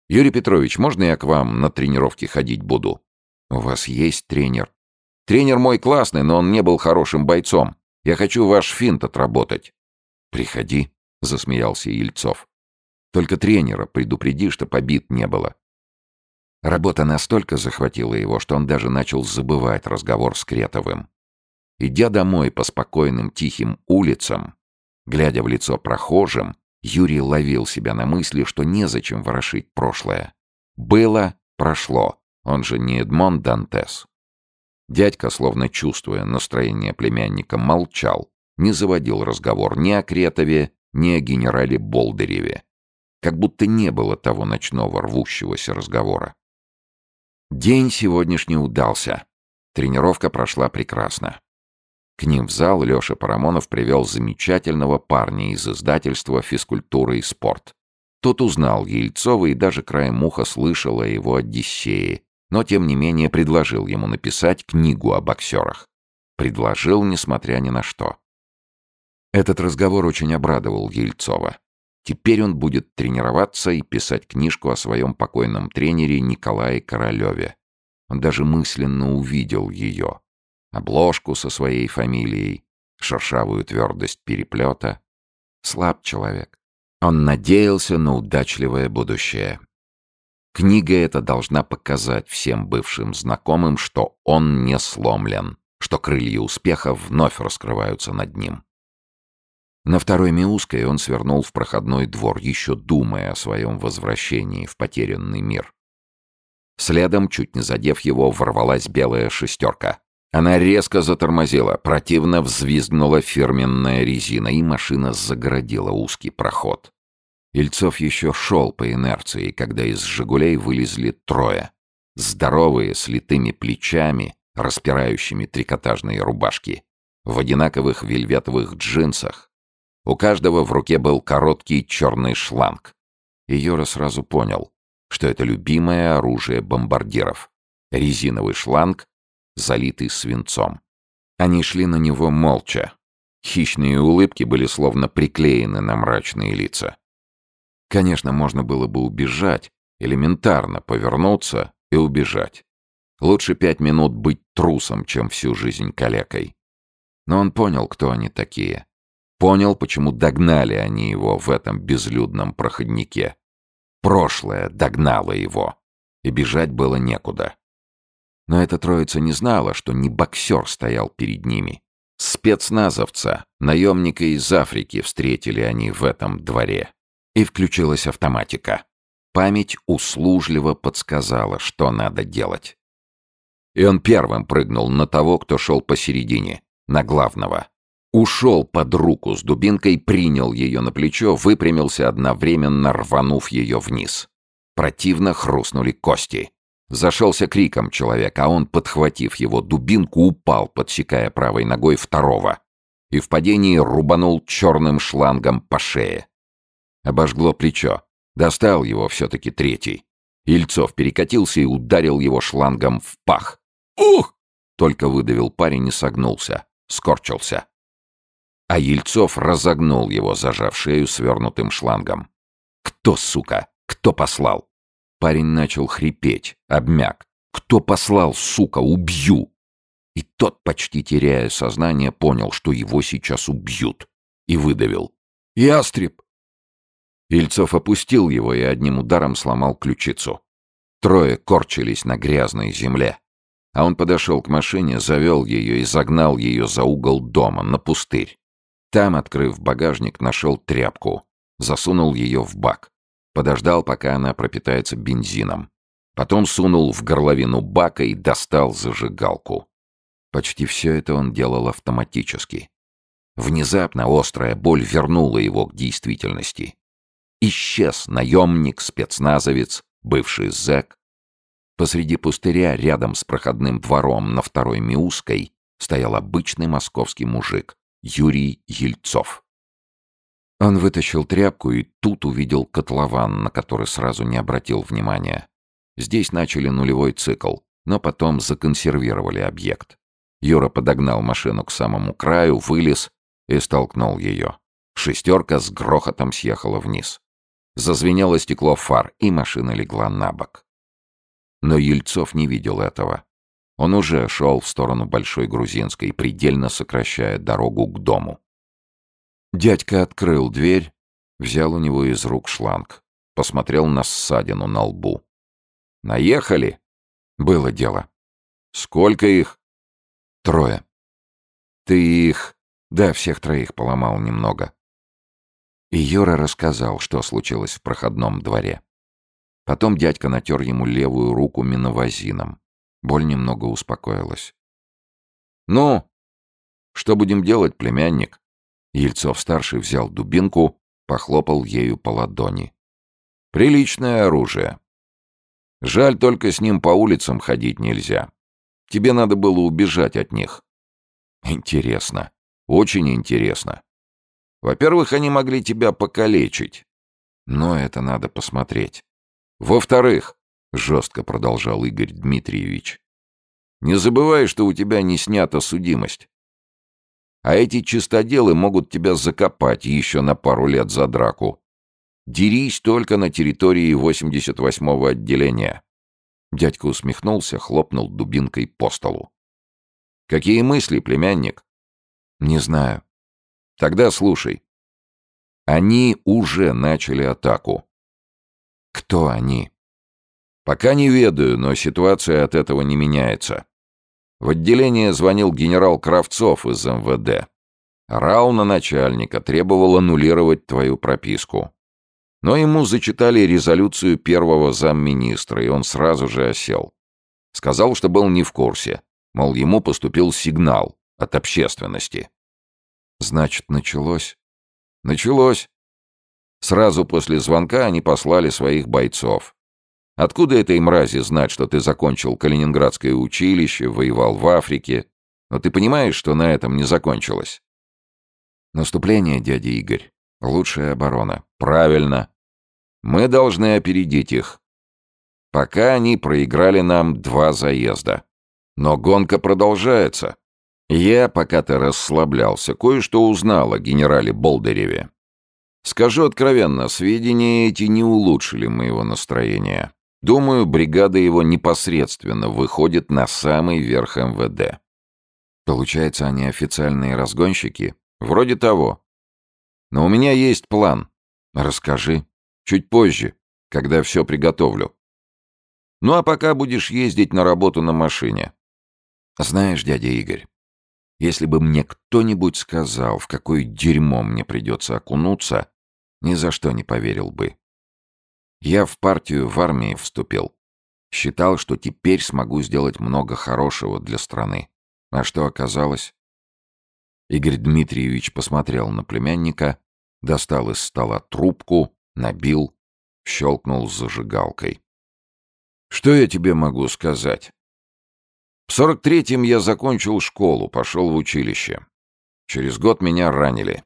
«Юрий Петрович, можно я к вам на тренировки ходить буду?» «У вас есть тренер?» «Тренер мой классный, но он не был хорошим бойцом. Я хочу ваш финт отработать». «Приходи», — засмеялся Ельцов. «Только тренера предупреди, что побит не было». Работа настолько захватила его, что он даже начал забывать разговор с Кретовым. Идя домой по спокойным тихим улицам, глядя в лицо прохожим, Юрий ловил себя на мысли, что незачем ворошить прошлое. Было, прошло, он же не Эдмон Дантес. Дядька, словно чувствуя настроение племянника, молчал, не заводил разговор ни о Кретове, ни о генерале Болдыреве. Как будто не было того ночного рвущегося разговора. День сегодняшний удался. Тренировка прошла прекрасно. К ним в зал Леша Парамонов привел замечательного парня из издательства «Физкультура и спорт». Тот узнал Ельцова и даже краем уха слышал о его Одиссее, но тем не менее предложил ему написать книгу о боксерах. Предложил, несмотря ни на что. Этот разговор очень обрадовал Ельцова. Теперь он будет тренироваться и писать книжку о своем покойном тренере Николае Королеве. Он даже мысленно увидел ее. Обложку со своей фамилией, шершавую твердость переплета. Слаб человек. Он надеялся на удачливое будущее. Книга эта должна показать всем бывшим знакомым, что он не сломлен, что крылья успеха вновь раскрываются над ним. На второй Миузкой он свернул в проходной двор, еще думая о своем возвращении в потерянный мир. Следом, чуть не задев его, ворвалась белая шестерка. Она резко затормозила, противно взвизгнула фирменная резина, и машина загородила узкий проход. Ильцов еще шел по инерции, когда из «Жигулей» вылезли трое. Здоровые, с литыми плечами, распирающими трикотажные рубашки. В одинаковых вельветовых джинсах. У каждого в руке был короткий черный шланг. И Юра сразу понял, что это любимое оружие бомбардиров. Резиновый шланг, залитый свинцом. Они шли на него молча. Хищные улыбки были словно приклеены на мрачные лица. Конечно, можно было бы убежать, элементарно повернуться и убежать. Лучше пять минут быть трусом, чем всю жизнь калекой. Но он понял, кто они такие. Понял, почему догнали они его в этом безлюдном проходнике. Прошлое догнало его, и бежать было некуда. Но эта троица не знала, что не боксер стоял перед ними. Спецназовца, наемника из Африки встретили они в этом дворе и включилась автоматика. Память услужливо подсказала, что надо делать. И он первым прыгнул на того, кто шел посередине, на главного. Ушел под руку с дубинкой, принял ее на плечо, выпрямился одновременно, рванув ее вниз. Противно хрустнули кости. Зашелся криком человек, а он, подхватив его дубинку, упал, подсекая правой ногой второго. И в падении рубанул черным шлангом по шее. Обожгло плечо. Достал его все-таки третий. Ильцов перекатился и ударил его шлангом в пах. «Ух!» — только выдавил парень и согнулся. Скорчился. А Ельцов разогнул его, зажав шею свернутым шлангом. «Кто, сука? Кто послал?» Парень начал хрипеть, обмяк. «Кто послал, сука? Убью!» И тот, почти теряя сознание, понял, что его сейчас убьют. И выдавил. «Ястреб! Ильцов опустил его и одним ударом сломал ключицу. Трое корчились на грязной земле. А он подошел к машине, завел ее и загнал ее за угол дома, на пустырь. Там, открыв багажник, нашел тряпку, засунул ее в бак. Подождал, пока она пропитается бензином. Потом сунул в горловину бака и достал зажигалку. Почти все это он делал автоматически. Внезапно острая боль вернула его к действительности. Исчез наемник, спецназовец, бывший зэк. Посреди пустыря, рядом с проходным двором на второй Миузской, стоял обычный московский мужик, Юрий Ельцов. Он вытащил тряпку и тут увидел котлован, на который сразу не обратил внимания. Здесь начали нулевой цикл, но потом законсервировали объект. Юра подогнал машину к самому краю, вылез и столкнул ее. Шестерка с грохотом съехала вниз. Зазвенело стекло фар, и машина легла на бок. Но Ельцов не видел этого. Он уже шел в сторону Большой Грузинской, предельно сокращая дорогу к дому. Дядька открыл дверь, взял у него из рук шланг, посмотрел на ссадину на лбу. «Наехали?» «Было дело». «Сколько их?» «Трое». Ты их... Да, всех троих поломал немного. И Юра рассказал, что случилось в проходном дворе. Потом дядька натер ему левую руку миновазином. Боль немного успокоилась. «Ну, что будем делать, племянник?» Ельцов-старший взял дубинку, похлопал ею по ладони. «Приличное оружие. Жаль, только с ним по улицам ходить нельзя. Тебе надо было убежать от них». «Интересно. Очень интересно. Во-первых, они могли тебя покалечить. Но это надо посмотреть. Во-вторых, жестко продолжал Игорь Дмитриевич, не забывай, что у тебя не снята судимость. А эти чистоделы могут тебя закопать еще на пару лет за драку. Дерись только на территории 88-го отделения. Дядька усмехнулся, хлопнул дубинкой по столу. «Какие мысли, племянник?» «Не знаю». «Тогда слушай. Они уже начали атаку». «Кто они?» «Пока не ведаю, но ситуация от этого не меняется. В отделение звонил генерал Кравцов из МВД. Рау на начальника требовал аннулировать твою прописку. Но ему зачитали резолюцию первого замминистра, и он сразу же осел. Сказал, что был не в курсе. Мол, ему поступил сигнал от общественности. Значит, началось? Началось. Сразу после звонка они послали своих бойцов. Откуда этой мрази знать, что ты закончил Калининградское училище, воевал в Африке? Но ты понимаешь, что на этом не закончилось? Наступление, дядя Игорь. Лучшая оборона. Правильно. Мы должны опередить их. Пока они проиграли нам два заезда. Но гонка продолжается. Я, пока ты расслаблялся, кое-что узнал о генерале Болдыреве. Скажу откровенно, сведения эти не улучшили моего настроения. Думаю, бригада его непосредственно выходит на самый верх МВД. Получается, они официальные разгонщики? Вроде того. Но у меня есть план. Расскажи. Чуть позже, когда все приготовлю. Ну а пока будешь ездить на работу на машине. Знаешь, дядя Игорь, если бы мне кто-нибудь сказал, в какое дерьмо мне придется окунуться, ни за что не поверил бы. Я в партию в армии вступил. Считал, что теперь смогу сделать много хорошего для страны. А что оказалось? Игорь Дмитриевич посмотрел на племянника, достал из стола трубку, набил, щелкнул зажигалкой. «Что я тебе могу сказать?» В сорок третьем я закончил школу, пошел в училище. Через год меня ранили.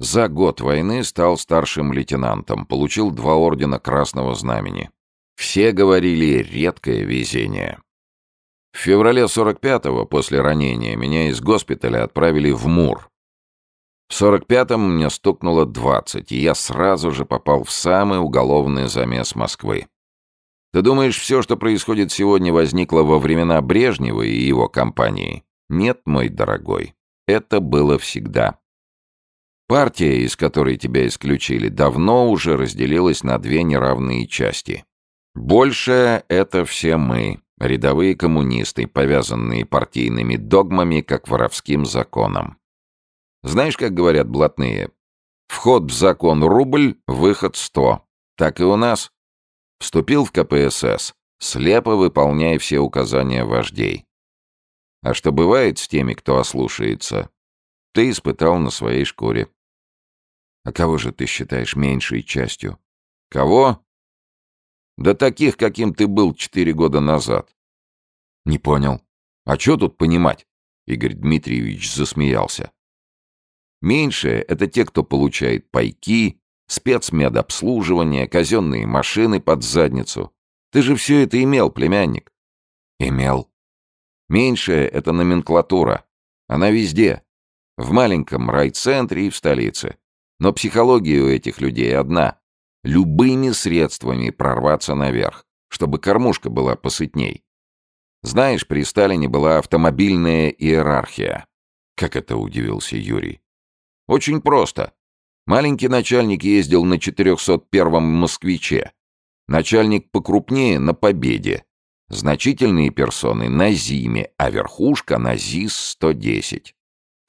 За год войны стал старшим лейтенантом, получил два ордена Красного Знамени. Все говорили «редкое везение». В феврале 45-го, после ранения, меня из госпиталя отправили в Мур. В 45-м мне стукнуло 20, и я сразу же попал в самый уголовный замес Москвы. Ты думаешь, все, что происходит сегодня, возникло во времена Брежнева и его компании? Нет, мой дорогой. Это было всегда. Партия, из которой тебя исключили, давно уже разделилась на две неравные части. Большая — это все мы, рядовые коммунисты, повязанные партийными догмами, как воровским законом. Знаешь, как говорят блатные? Вход в закон рубль, выход сто. Так и у нас. Вступил в КПСС, слепо выполняя все указания вождей. А что бывает с теми, кто ослушается, ты испытал на своей шкуре. А кого же ты считаешь меньшей частью? Кого? Да таких, каким ты был четыре года назад. Не понял. А что тут понимать? Игорь Дмитриевич засмеялся. Меньшие — это те, кто получает пайки, спецмедобслуживание, казенные машины под задницу. Ты же все это имел, племянник. Имел. Меньшая — это номенклатура. Она везде. В маленьком райцентре и в столице. Но психология у этих людей одна. Любыми средствами прорваться наверх, чтобы кормушка была посытней. Знаешь, при Сталине была автомобильная иерархия. Как это удивился Юрий. Очень просто. Маленький начальник ездил на 401-м «Москвиче». Начальник покрупнее — на «Победе». Значительные персоны — на «Зиме», а верхушка — на ЗИС-110.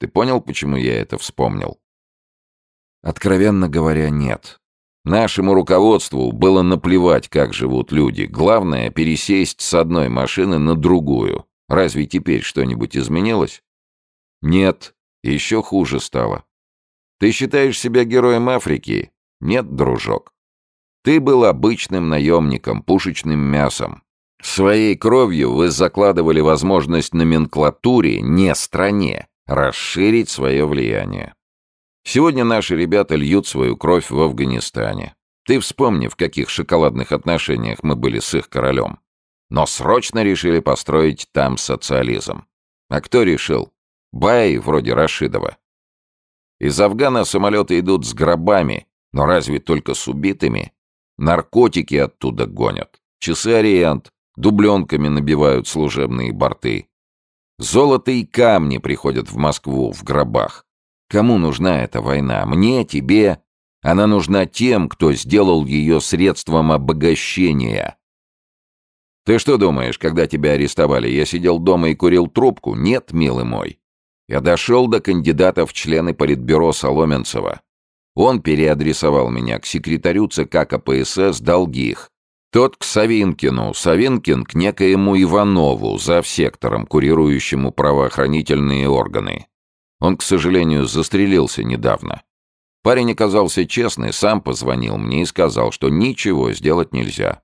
Ты понял, почему я это вспомнил? Откровенно говоря, нет. Нашему руководству было наплевать, как живут люди. Главное — пересесть с одной машины на другую. Разве теперь что-нибудь изменилось? Нет, еще хуже стало. Ты считаешь себя героем Африки? Нет, дружок. Ты был обычным наемником, пушечным мясом. Своей кровью вы закладывали возможность номенклатуре, не стране, расширить свое влияние. Сегодня наши ребята льют свою кровь в Афганистане. Ты вспомни, в каких шоколадных отношениях мы были с их королем. Но срочно решили построить там социализм. А кто решил? Баи вроде Рашидова. Из Афгана самолеты идут с гробами, но разве только с убитыми? Наркотики оттуда гонят. Часы Ориент, дубленками набивают служебные борты. Золото и камни приходят в Москву в гробах. Кому нужна эта война? Мне, тебе? Она нужна тем, кто сделал ее средством обогащения. Ты что думаешь, когда тебя арестовали, я сидел дома и курил трубку? Нет, милый мой. Я дошел до кандидата в члены Политбюро Соломенцева. Он переадресовал меня к секретарю ЦК КПСС Долгих. Тот к Савинкину, Савинкин к некоему Иванову, за сектором, курирующему правоохранительные органы. Он, к сожалению, застрелился недавно. Парень оказался честный, сам позвонил мне и сказал, что ничего сделать нельзя.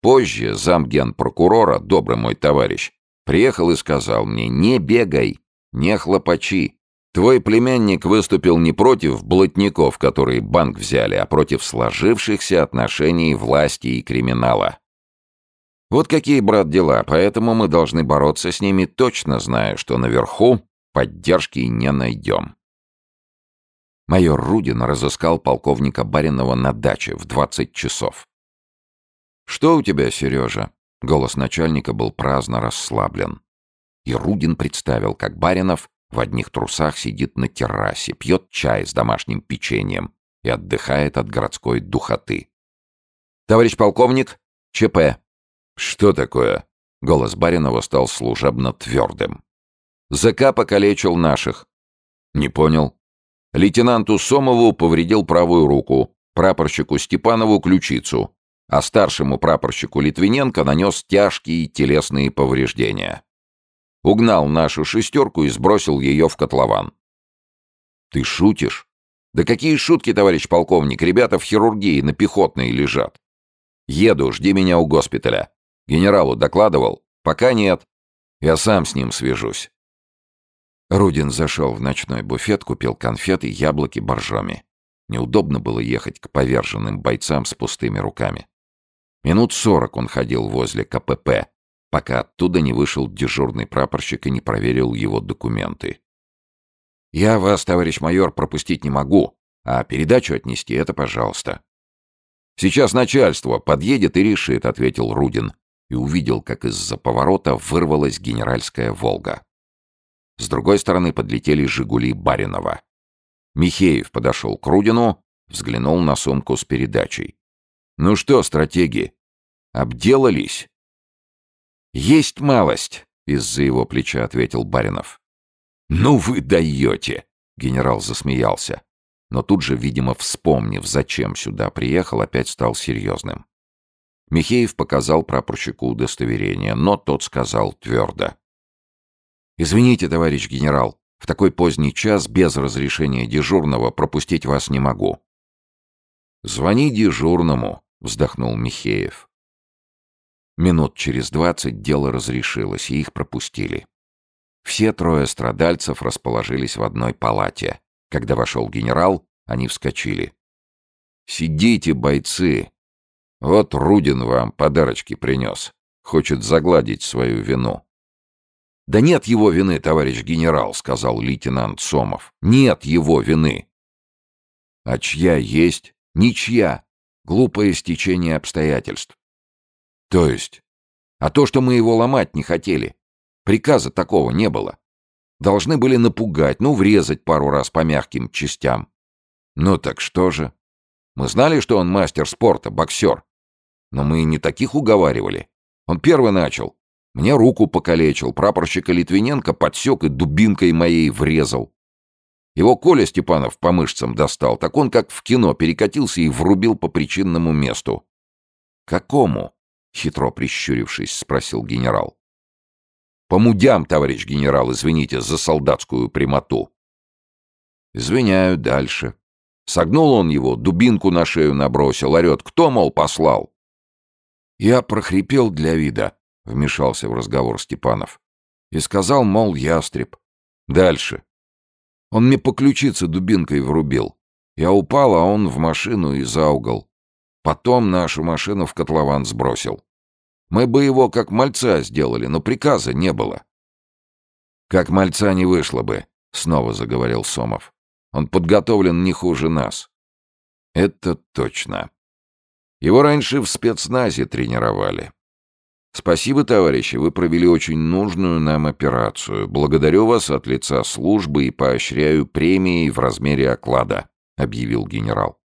Позже замген прокурора, добрый мой товарищ, приехал и сказал мне «Не бегай, не хлопачи. Твой племянник выступил не против блатников, которые банк взяли, а против сложившихся отношений власти и криминала. Вот какие, брат, дела, поэтому мы должны бороться с ними, точно зная, что наверху поддержки не найдем. Майор Рудин разыскал полковника Баринова на даче в 20 часов. «Что у тебя, Сережа?» Голос начальника был праздно расслаблен. И Рудин представил, как Баринов в одних трусах сидит на террасе, пьет чай с домашним печеньем и отдыхает от городской духоты. «Товарищ полковник, ЧП!» «Что такое?» Голос Баринова стал служебно твердым. ЗК покалечил наших. Не понял. Лейтенанту Сомову повредил правую руку, прапорщику Степанову ключицу, а старшему прапорщику Литвиненко нанес тяжкие телесные повреждения. Угнал нашу шестерку и сбросил ее в котлован. Ты шутишь? Да какие шутки, товарищ полковник, ребята в хирургии на пехотной лежат. Еду, жди меня у госпиталя. Генералу докладывал? Пока нет. Я сам с ним свяжусь. Рудин зашел в ночной буфет, купил конфеты, яблоки, боржоми. Неудобно было ехать к поверженным бойцам с пустыми руками. Минут сорок он ходил возле КПП, пока оттуда не вышел дежурный прапорщик и не проверил его документы. «Я вас, товарищ майор, пропустить не могу, а передачу отнести — это пожалуйста». «Сейчас начальство подъедет и решит», — ответил Рудин и увидел, как из-за поворота вырвалась генеральская «Волга». С другой стороны подлетели «Жигули» Баринова. Михеев подошел к Рудину, взглянул на сумку с передачей. «Ну что, стратеги, обделались?» «Есть малость», — из-за его плеча ответил Баринов. «Ну вы даете!» — генерал засмеялся. Но тут же, видимо, вспомнив, зачем сюда приехал, опять стал серьезным. Михеев показал прапорщику удостоверение, но тот сказал твердо. «Извините, товарищ генерал, в такой поздний час без разрешения дежурного пропустить вас не могу». «Звони дежурному», — вздохнул Михеев. Минут через двадцать дело разрешилось, и их пропустили. Все трое страдальцев расположились в одной палате. Когда вошел генерал, они вскочили. «Сидите, бойцы! Вот Рудин вам подарочки принес. Хочет загладить свою вину». «Да нет его вины, товарищ генерал», — сказал лейтенант Сомов. «Нет его вины». «А чья есть?» «Ничья. Глупое стечение обстоятельств». «То есть?» «А то, что мы его ломать не хотели. Приказа такого не было. Должны были напугать, ну, врезать пару раз по мягким частям. Ну так что же? Мы знали, что он мастер спорта, боксер. Но мы не таких уговаривали. Он первый начал. Мне руку покалечил, прапорщика Литвиненко подсек и дубинкой моей врезал. Его Коля Степанов по мышцам достал, так он как в кино перекатился и врубил по причинному месту. «Какому?» — хитро прищурившись, спросил генерал. «По мудям, товарищ генерал, извините за солдатскую прямоту». «Извиняю, дальше». Согнул он его, дубинку на шею набросил, орет. «Кто, мол, послал?» Я прохрипел для вида, вмешался в разговор Степанов. И сказал, мол, ястреб. Дальше. Он мне по ключице дубинкой врубил. Я упал, а он в машину и за угол. Потом нашу машину в котлован сбросил. Мы бы его как мальца сделали, но приказа не было. «Как мальца не вышло бы», — снова заговорил Сомов. «Он подготовлен не хуже нас». «Это точно. Его раньше в спецназе тренировали. Спасибо, товарищи, вы провели очень нужную нам операцию. Благодарю вас от лица службы и поощряю премией в размере оклада, объявил генерал.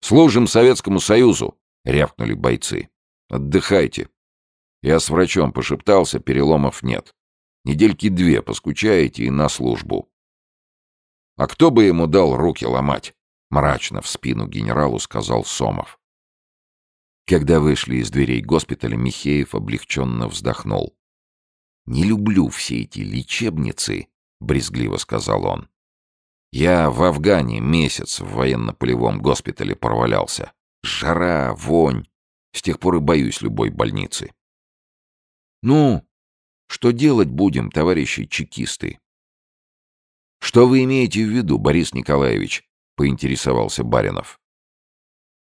Служим Советскому Союзу, рявкнули бойцы. Отдыхайте. Я с врачом пошептался, переломов нет. Недельки две поскучаете и на службу. А кто бы ему дал руки ломать? Мрачно в спину генералу сказал Сомов. Когда вышли из дверей госпиталя, Михеев облегченно вздохнул. «Не люблю все эти лечебницы», — брезгливо сказал он. «Я в Афгане месяц в военно-полевом госпитале провалялся. Жара, вонь. С тех пор и боюсь любой больницы». «Ну, что делать будем, товарищи чекисты?» «Что вы имеете в виду, Борис Николаевич?» — поинтересовался Баринов.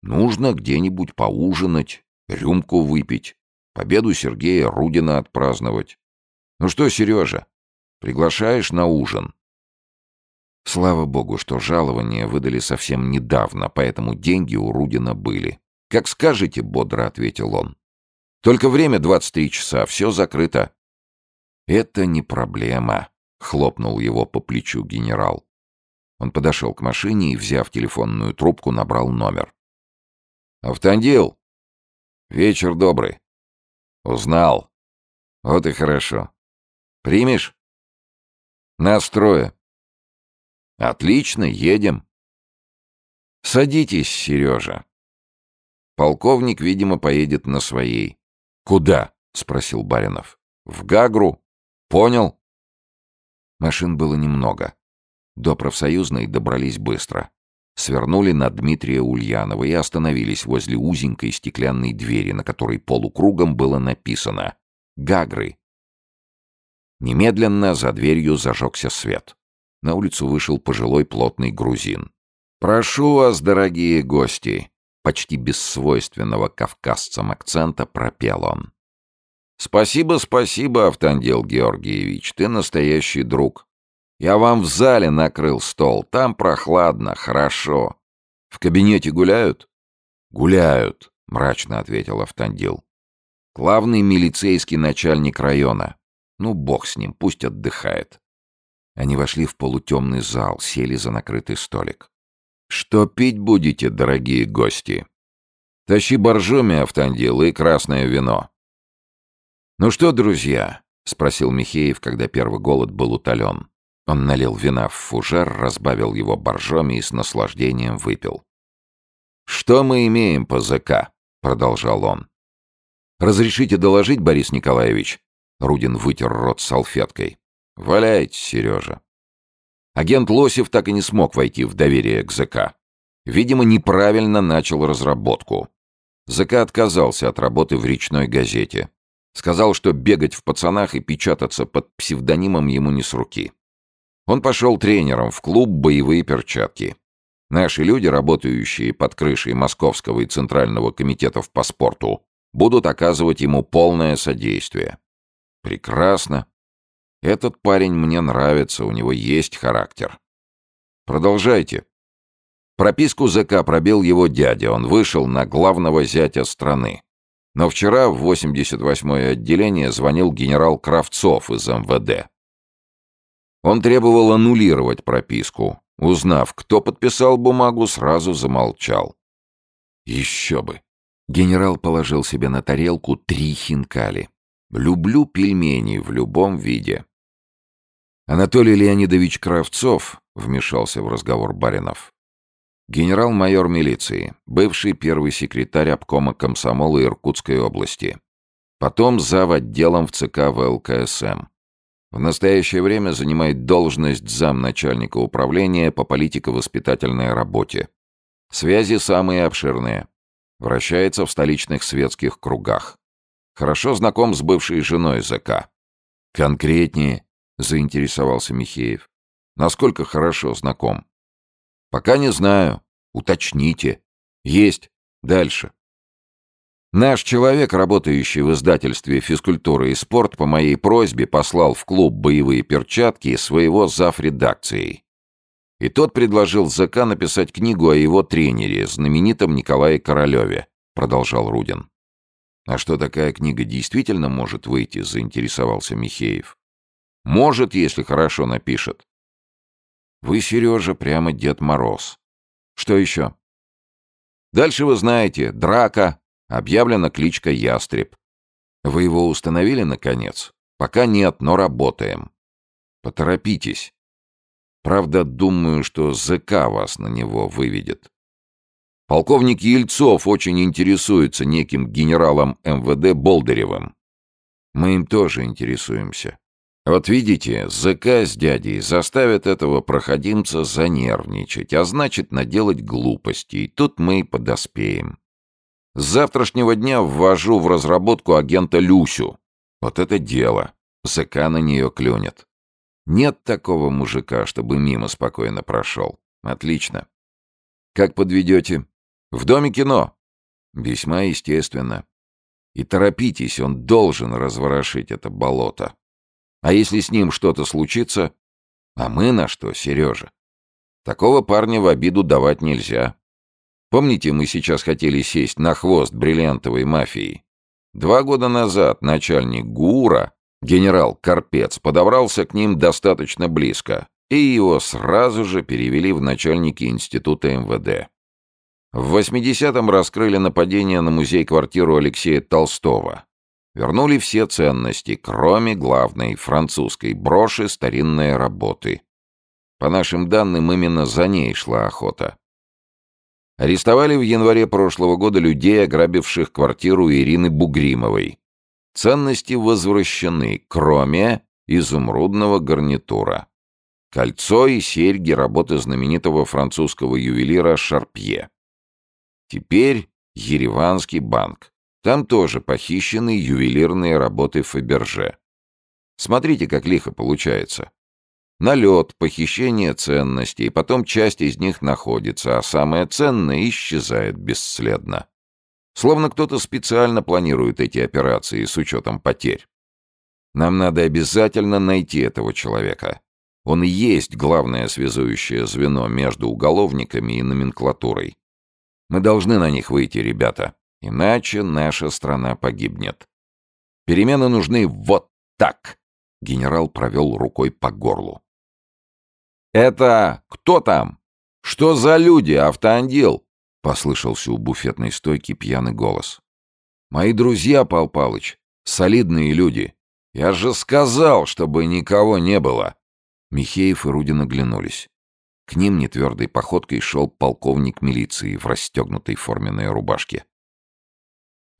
Нужно где-нибудь поужинать, рюмку выпить, победу Сергея Рудина отпраздновать. Ну что, Сережа, приглашаешь на ужин? Слава богу, что жалование выдали совсем недавно, поэтому деньги у Рудина были. «Как скажете», — бодро ответил он. «Только время 23 часа, все закрыто». «Это не проблема», — хлопнул его по плечу генерал. Он подошел к машине и, взяв телефонную трубку, набрал номер. «Автандил! Вечер добрый!» «Узнал. Вот и хорошо. Примешь?» «Нас трое». «Отлично, едем». «Садитесь, Сережа». Полковник, видимо, поедет на своей. «Куда?» — спросил Баринов. «В Гагру. Понял?» Машин было немного. До профсоюзной добрались быстро свернули на Дмитрия Ульянова и остановились возле узенькой стеклянной двери, на которой полукругом было написано «Гагры». Немедленно за дверью зажегся свет. На улицу вышел пожилой плотный грузин. «Прошу вас, дорогие гости!» Почти без свойственного кавказцам акцента пропел он. «Спасибо, спасибо, Автандил Георгиевич, ты настоящий друг. Я вам в зале накрыл стол. Там прохладно, хорошо. В кабинете гуляют? Гуляют, мрачно ответил Автандил. Главный милицейский начальник района. Ну, бог с ним, пусть отдыхает. Они вошли в полутемный зал, сели за накрытый столик. «Что пить будете, дорогие гости?» «Тащи боржоми, Автандил, и красное вино». «Ну что, друзья?» — спросил Михеев, когда первый голод был утолен. Он налил вина в фужер, разбавил его боржоми и с наслаждением выпил. «Что мы имеем по ЗК?» — продолжал он. «Разрешите доложить, Борис Николаевич?» Рудин вытер рот салфеткой. «Валяйте, Сережа». Агент Лосев так и не смог войти в доверие к ЗК. Видимо, неправильно начал разработку. ЗК отказался от работы в речной газете. Сказал, что бегать в пацанах и печататься под псевдонимом ему не с руки. Он пошел тренером в клуб «Боевые перчатки». Наши люди, работающие под крышей Московского и Центрального комитетов по спорту, будут оказывать ему полное содействие. Прекрасно. Этот парень мне нравится, у него есть характер. Продолжайте. Прописку ЗК пробил его дядя, он вышел на главного зятя страны. Но вчера в 88-е отделение звонил генерал Кравцов из МВД. Он требовал аннулировать прописку. Узнав, кто подписал бумагу, сразу замолчал. Еще бы. Генерал положил себе на тарелку три хинкали. Люблю пельмени в любом виде. Анатолий Леонидович Кравцов вмешался в разговор Баринов. Генерал-майор милиции, бывший первый секретарь обкома комсомола Иркутской области. Потом зав. отделом в ЦК ВЛКСМ. В настоящее время занимает должность замначальника управления по политико-воспитательной работе. Связи самые обширные. Вращается в столичных светских кругах. Хорошо знаком с бывшей женой ЗК. Конкретнее, заинтересовался Михеев. Насколько хорошо знаком? Пока не знаю. Уточните. Есть. Дальше. Наш человек, работающий в издательстве «Физкультура и спорт», по моей просьбе послал в клуб «Боевые перчатки» своего редакцией. И тот предложил ЗК написать книгу о его тренере, знаменитом Николае Королеве, продолжал Рудин. «А что такая книга действительно может выйти?» — заинтересовался Михеев. «Может, если хорошо напишет». «Вы, Сережа, прямо Дед Мороз. Что еще?» «Дальше вы знаете. Драка. Объявлена кличка Ястреб. Вы его установили, наконец? Пока нет, но работаем. Поторопитесь. Правда, думаю, что ЗК вас на него выведет. Полковник Ельцов очень интересуется неким генералом МВД Болдыревым. Мы им тоже интересуемся. Вот видите, ЗК с дядей заставят этого проходимца занервничать, а значит, наделать глупостей. Тут мы и подоспеем. С завтрашнего дня ввожу в разработку агента Люсю. Вот это дело. ЗК на нее клюнет. Нет такого мужика, чтобы мимо спокойно прошел. Отлично. Как подведете? В доме кино. Весьма естественно. И торопитесь, он должен разворошить это болото. А если с ним что-то случится? А мы на что, Сережа? Такого парня в обиду давать нельзя. Помните, мы сейчас хотели сесть на хвост бриллиантовой мафии? Два года назад начальник ГУРа, генерал Карпец, подобрался к ним достаточно близко, и его сразу же перевели в начальники института МВД. В 80-м раскрыли нападение на музей-квартиру Алексея Толстого. Вернули все ценности, кроме главной французской броши старинной работы. По нашим данным, именно за ней шла охота. Арестовали в январе прошлого года людей, ограбивших квартиру Ирины Бугримовой. Ценности возвращены, кроме изумрудного гарнитура. Кольцо и серьги работы знаменитого французского ювелира Шарпье. Теперь Ереванский банк. Там тоже похищены ювелирные работы Фаберже. Смотрите, как лихо получается. Налет, похищение ценностей, потом часть из них находится, а самое ценное исчезает бесследно. Словно кто-то специально планирует эти операции с учетом потерь. Нам надо обязательно найти этого человека. Он и есть главное связующее звено между уголовниками и номенклатурой. Мы должны на них выйти, ребята. Иначе наша страна погибнет. Перемены нужны вот так. Генерал провел рукой по горлу. «Это кто там? Что за люди, автоандил?» Послышался у буфетной стойки пьяный голос. «Мои друзья, Пал Палыч, солидные люди. Я же сказал, чтобы никого не было!» Михеев и Рудин оглянулись. К ним нетвердой походкой шел полковник милиции в расстегнутой форменной рубашке.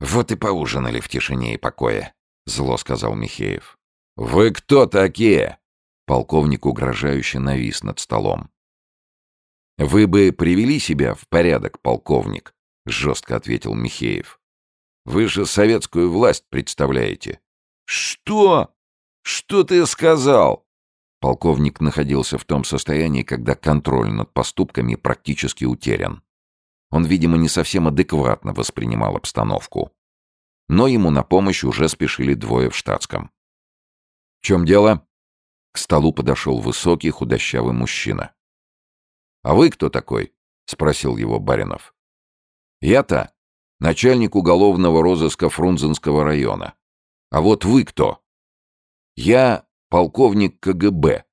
«Вот и поужинали в тишине и покое», — зло сказал Михеев. «Вы кто такие?» Полковник угрожающе навис над столом. «Вы бы привели себя в порядок, полковник», — жестко ответил Михеев. «Вы же советскую власть представляете». «Что? Что ты сказал?» Полковник находился в том состоянии, когда контроль над поступками практически утерян. Он, видимо, не совсем адекватно воспринимал обстановку. Но ему на помощь уже спешили двое в штатском. «В чем дело?» К столу подошел высокий худощавый мужчина. «А вы кто такой?» — спросил его Баринов. «Я-то начальник уголовного розыска Фрунзенского района. А вот вы кто?» «Я полковник КГБ».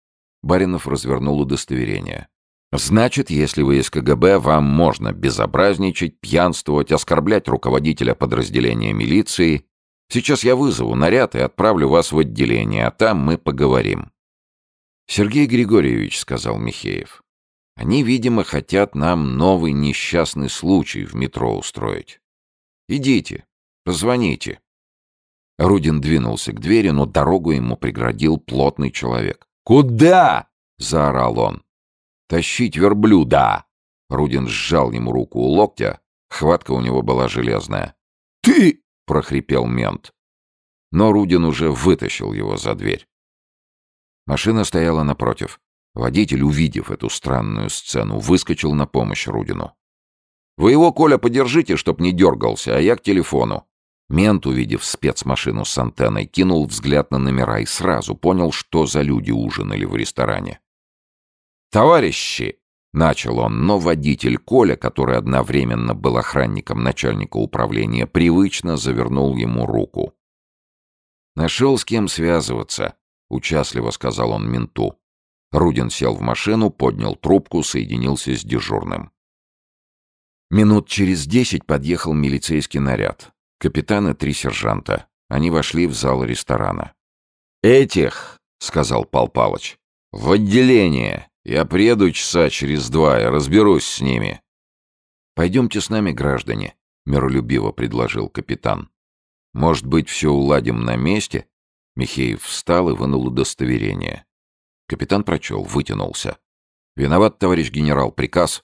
Баринов развернул удостоверение. «Значит, если вы из КГБ, вам можно безобразничать, пьянствовать, оскорблять руководителя подразделения милиции, Сейчас я вызову наряд и отправлю вас в отделение, а там мы поговорим». «Сергей Григорьевич», — сказал Михеев, — «они, видимо, хотят нам новый несчастный случай в метро устроить. Идите, позвоните». Рудин двинулся к двери, но дорогу ему преградил плотный человек. «Куда?» — заорал он. «Тащить верблюда!» Рудин сжал ему руку у локтя, хватка у него была железная. «Ты!» — прохрипел мент. Но Рудин уже вытащил его за дверь. Машина стояла напротив. Водитель, увидев эту странную сцену, выскочил на помощь Рудину. «Вы его, Коля, подержите, чтоб не дергался, а я к телефону». Мент, увидев спецмашину с антенной, кинул взгляд на номера и сразу понял, что за люди ужинали в ресторане. «Товарищи!» — начал он, но водитель Коля, который одновременно был охранником начальника управления, привычно завернул ему руку. «Нашел с кем связываться», — участливо сказал он менту. Рудин сел в машину, поднял трубку, соединился с дежурным. Минут через десять подъехал милицейский наряд. Капитан и три сержанта. Они вошли в зал ресторана. «Этих», — сказал Пал Палыч, — «в отделение. Я приеду часа через два и разберусь с ними». «Пойдемте с нами, граждане», — миролюбиво предложил капитан. «Может быть, все уладим на месте?» Михеев встал и вынул удостоверение. Капитан прочел, вытянулся. «Виноват, товарищ генерал, приказ».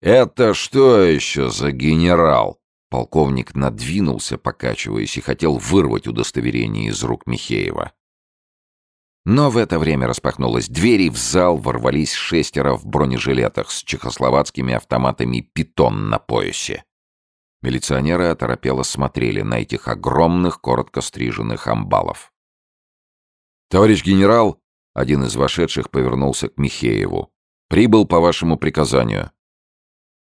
«Это что еще за генерал?» Полковник надвинулся, покачиваясь, и хотел вырвать удостоверение из рук Михеева. Но в это время распахнулась дверь, и в зал ворвались шестеро в бронежилетах с чехословацкими автоматами «Питон» на поясе. Милиционеры оторопело смотрели на этих огромных, коротко стриженных амбалов. «Товарищ генерал!» — один из вошедших повернулся к Михееву. «Прибыл по вашему приказанию.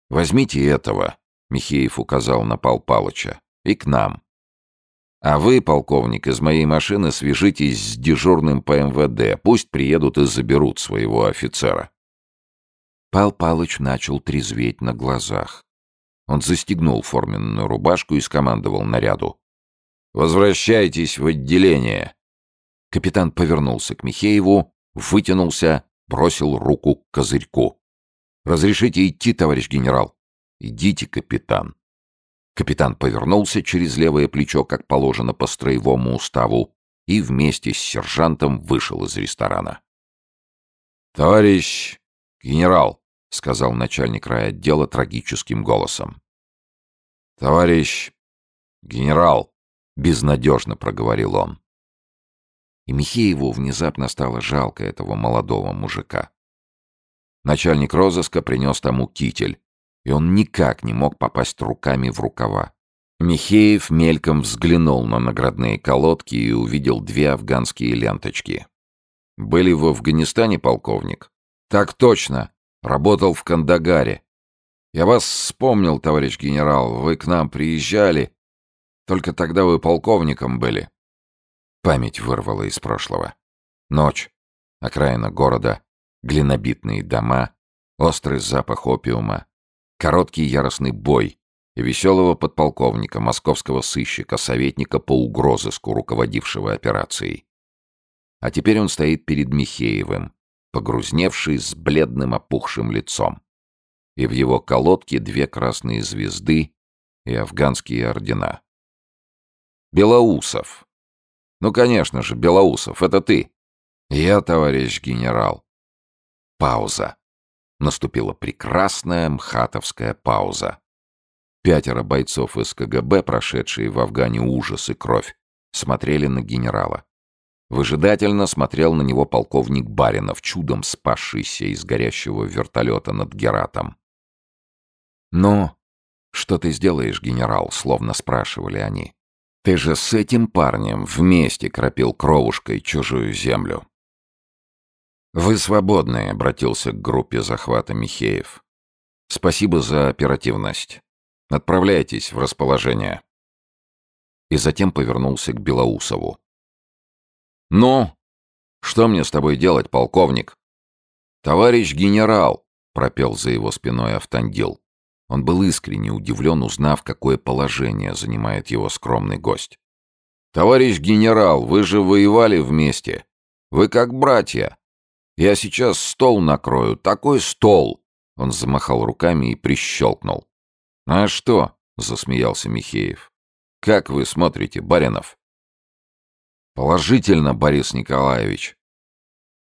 «Возьмите этого», — Михеев указал на Пал Палыча, — «и к нам. А вы, полковник, из моей машины свяжитесь с дежурным по МВД, пусть приедут и заберут своего офицера». Пал Палыч начал трезветь на глазах. Он застегнул форменную рубашку и скомандовал наряду. «Возвращайтесь в отделение!» Капитан повернулся к Михееву, вытянулся, бросил руку к козырьку. «Разрешите идти, товарищ генерал?» «Идите, капитан». Капитан повернулся через левое плечо, как положено по строевому уставу, и вместе с сержантом вышел из ресторана. «Товарищ генерал», — сказал начальник райотдела трагическим голосом. «Товарищ генерал», — безнадежно проговорил он. И Михееву внезапно стало жалко этого молодого мужика. Начальник розыска принес тому китель, и он никак не мог попасть руками в рукава. Михеев мельком взглянул на наградные колодки и увидел две афганские ленточки. «Были в Афганистане, полковник?» «Так точно. Работал в Кандагаре. Я вас вспомнил, товарищ генерал. Вы к нам приезжали. Только тогда вы полковником были». Память вырвала из прошлого. Ночь. Окраина города глинобитные дома, острый запах опиума, короткий яростный бой и веселого подполковника, московского сыщика, советника по угрозыску, руководившего операцией. А теперь он стоит перед Михеевым, погрузневший с бледным опухшим лицом. И в его колодке две красные звезды и афганские ордена. Белоусов. Ну, конечно же, Белоусов, это ты. Я, товарищ генерал. Пауза. Наступила прекрасная мхатовская пауза. Пятеро бойцов из КГБ, прошедшие в Афгане ужас и кровь, смотрели на генерала. Выжидательно смотрел на него полковник Баринов, чудом спасшийся из горящего вертолета над Гератом. «Ну, что ты сделаешь, генерал?» — словно спрашивали они. «Ты же с этим парнем вместе кропил кровушкой чужую землю. «Вы свободны», — обратился к группе захвата Михеев. «Спасибо за оперативность. Отправляйтесь в расположение». И затем повернулся к Белоусову. «Ну, что мне с тобой делать, полковник?» «Товарищ генерал», — пропел за его спиной Автандил. Он был искренне удивлен, узнав, какое положение занимает его скромный гость. «Товарищ генерал, вы же воевали вместе. Вы как братья. Я сейчас стол накрою, такой стол!» Он замахал руками и прищелкнул. «А что?» — засмеялся Михеев. «Как вы смотрите, Баринов?» «Положительно, Борис Николаевич!»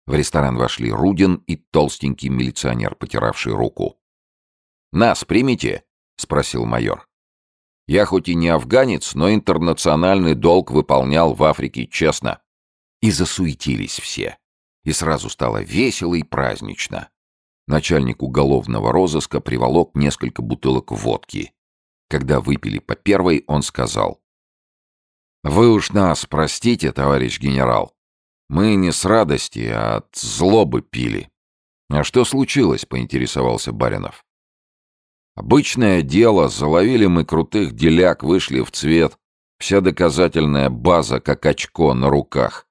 В ресторан вошли Рудин и толстенький милиционер, потиравший руку. «Нас примите?» — спросил майор. «Я хоть и не афганец, но интернациональный долг выполнял в Африке честно». И засуетились все. И сразу стало весело и празднично. Начальник уголовного розыска приволок несколько бутылок водки. Когда выпили по первой, он сказал. «Вы уж нас простите, товарищ генерал. Мы не с радости, а от злобы пили». «А что случилось?» — поинтересовался Баринов. «Обычное дело. Заловили мы крутых деляк, вышли в цвет. Вся доказательная база, как очко на руках.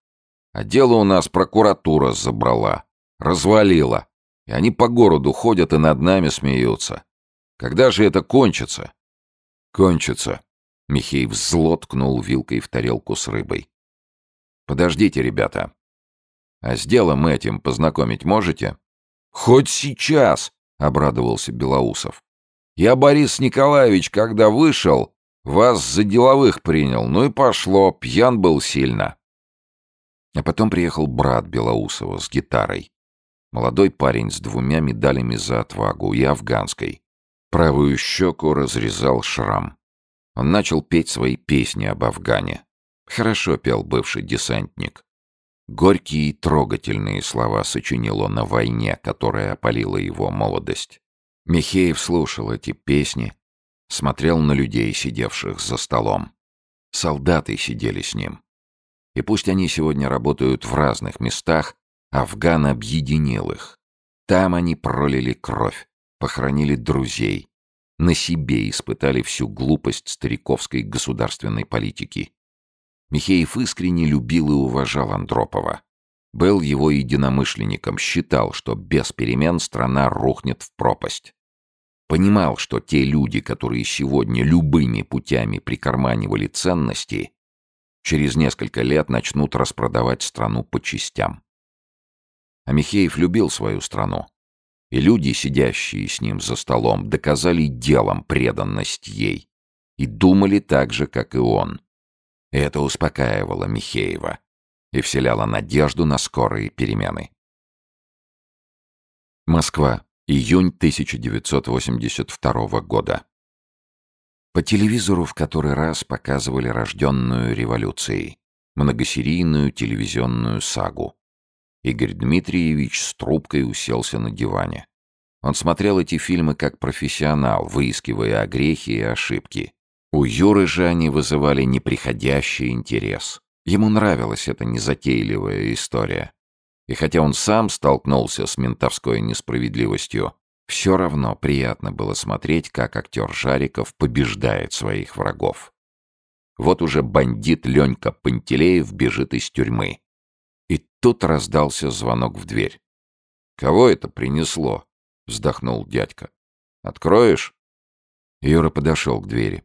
А дело у нас прокуратура забрала. Развалила. И они по городу ходят и над нами смеются. Когда же это кончится? Кончится. Михеев зло ткнул вилкой в тарелку с рыбой. Подождите, ребята. А с делом этим познакомить можете? Хоть сейчас, обрадовался Белоусов. Я, Борис Николаевич, когда вышел, вас за деловых принял, ну и пошло, пьян был сильно. А потом приехал брат Белоусова с гитарой. Молодой парень с двумя медалями за отвагу и афганской. Правую щеку разрезал шрам. Он начал петь свои песни об Афгане. Хорошо пел бывший десантник. Горькие и трогательные слова сочинил он на войне, которая опалила его молодость. Михеев слушал эти песни, смотрел на людей, сидевших за столом. Солдаты сидели с ним. И пусть они сегодня работают в разных местах, Афган объединил их. Там они пролили кровь, похоронили друзей, на себе испытали всю глупость стариковской государственной политики. Михеев искренне любил и уважал Андропова. Был его единомышленником, считал, что без перемен страна рухнет в пропасть. Понимал, что те люди, которые сегодня любыми путями прикарманивали ценности, через несколько лет начнут распродавать страну по частям. А Михеев любил свою страну. И люди, сидящие с ним за столом, доказали делом преданность ей. И думали так же, как и он. И это успокаивало Михеева и вселяло надежду на скорые перемены. Москва. Июнь 1982 года. По телевизору в который раз показывали рожденную революцией, многосерийную телевизионную сагу. Игорь Дмитриевич с трубкой уселся на диване. Он смотрел эти фильмы как профессионал, выискивая огрехи и ошибки. У Юры же они вызывали неприходящий интерес. Ему нравилась эта незатейливая история. И хотя он сам столкнулся с ментовской несправедливостью, все равно приятно было смотреть, как актер Жариков побеждает своих врагов. Вот уже бандит Ленька Пантелеев бежит из тюрьмы. И тут раздался звонок в дверь. «Кого это принесло?» — вздохнул дядька. «Откроешь?» Юра подошел к двери.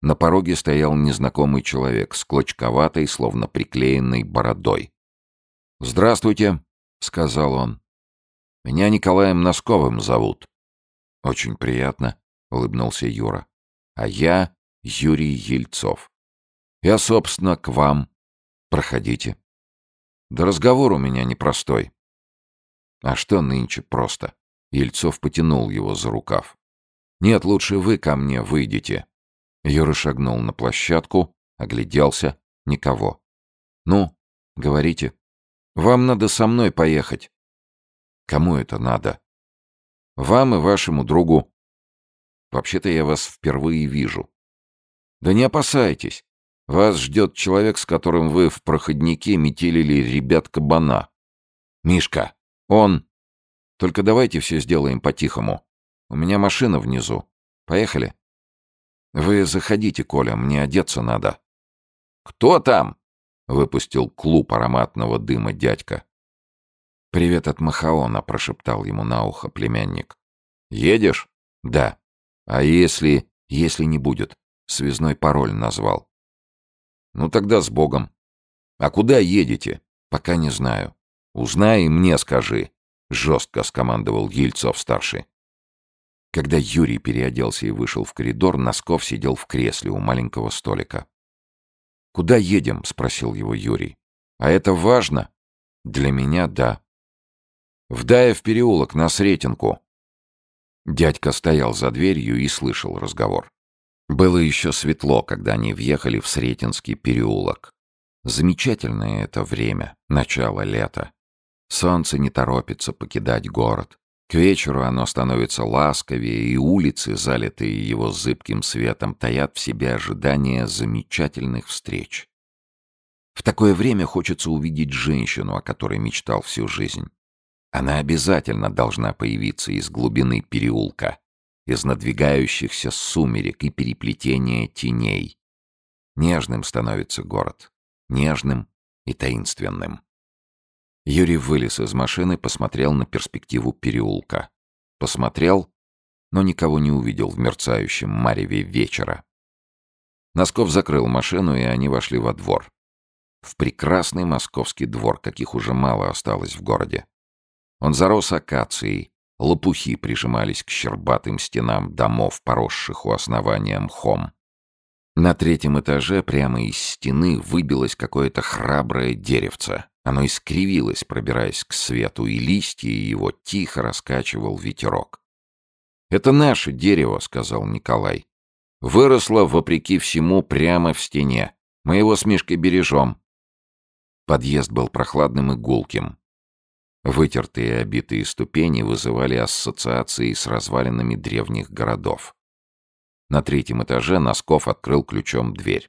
На пороге стоял незнакомый человек с клочковатой, словно приклеенной бородой. «Здравствуйте», — сказал он. «Меня Николаем Носковым зовут». «Очень приятно», — улыбнулся Юра. «А я Юрий Ельцов. Я, собственно, к вам. Проходите». Да разговор у меня непростой. А что нынче просто? Ельцов потянул его за рукав. Нет, лучше вы ко мне выйдете. Юра шагнул на площадку, огляделся. Никого. Ну, говорите. Вам надо со мной поехать. Кому это надо? Вам и вашему другу. Вообще-то я вас впервые вижу. Да не опасайтесь. Вас ждет человек, с которым вы в проходнике метелили ребят кабана. Мишка, он... Только давайте все сделаем по-тихому. У меня машина внизу. Поехали. Вы заходите, Коля, мне одеться надо. Кто там? Выпустил клуб ароматного дыма дядька. «Привет от Махаона», — прошептал ему на ухо племянник. «Едешь?» «Да». «А если...» «Если не будет?» Связной пароль назвал. Ну тогда с Богом. А куда едете? Пока не знаю. Узнай и мне скажи, жестко скомандовал Ельцов-старший. Когда Юрий переоделся и вышел в коридор, Носков сидел в кресле у маленького столика. «Куда едем?» — спросил его Юрий. «А это важно?» «Для меня — да». «В Даев переулок, на Сретенку». Дядька стоял за дверью и слышал разговор. Было еще светло, когда они въехали в Сретенский переулок. Замечательное это время, начало лета. Солнце не торопится покидать город. К вечеру оно становится ласковее, и улицы, залитые его зыбким светом, таят в себе ожидания замечательных встреч. В такое время хочется увидеть женщину, о которой мечтал всю жизнь. Она обязательно должна появиться из глубины переулка, из надвигающихся сумерек и переплетения теней. Нежным становится город, нежным и таинственным. Юрий вылез из машины, посмотрел на перспективу переулка. Посмотрел, но никого не увидел в мерцающем мареве вечера. Носков закрыл машину, и они вошли во двор. В прекрасный московский двор, каких уже мало осталось в городе. Он зарос акацией, лопухи прижимались к щербатым стенам домов, поросших у основания мхом. На третьем этаже прямо из стены выбилось какое-то храброе деревце. Оно искривилось, пробираясь к свету, и листья его тихо раскачивал ветерок. «Это наше дерево», — сказал Николай. «Выросло, вопреки всему, прямо в стене. Мы его с Мишкой бережем». Подъезд был прохладным и гулким. Вытертые и обитые ступени вызывали ассоциации с развалинами древних городов. На третьем этаже Носков открыл ключом дверь.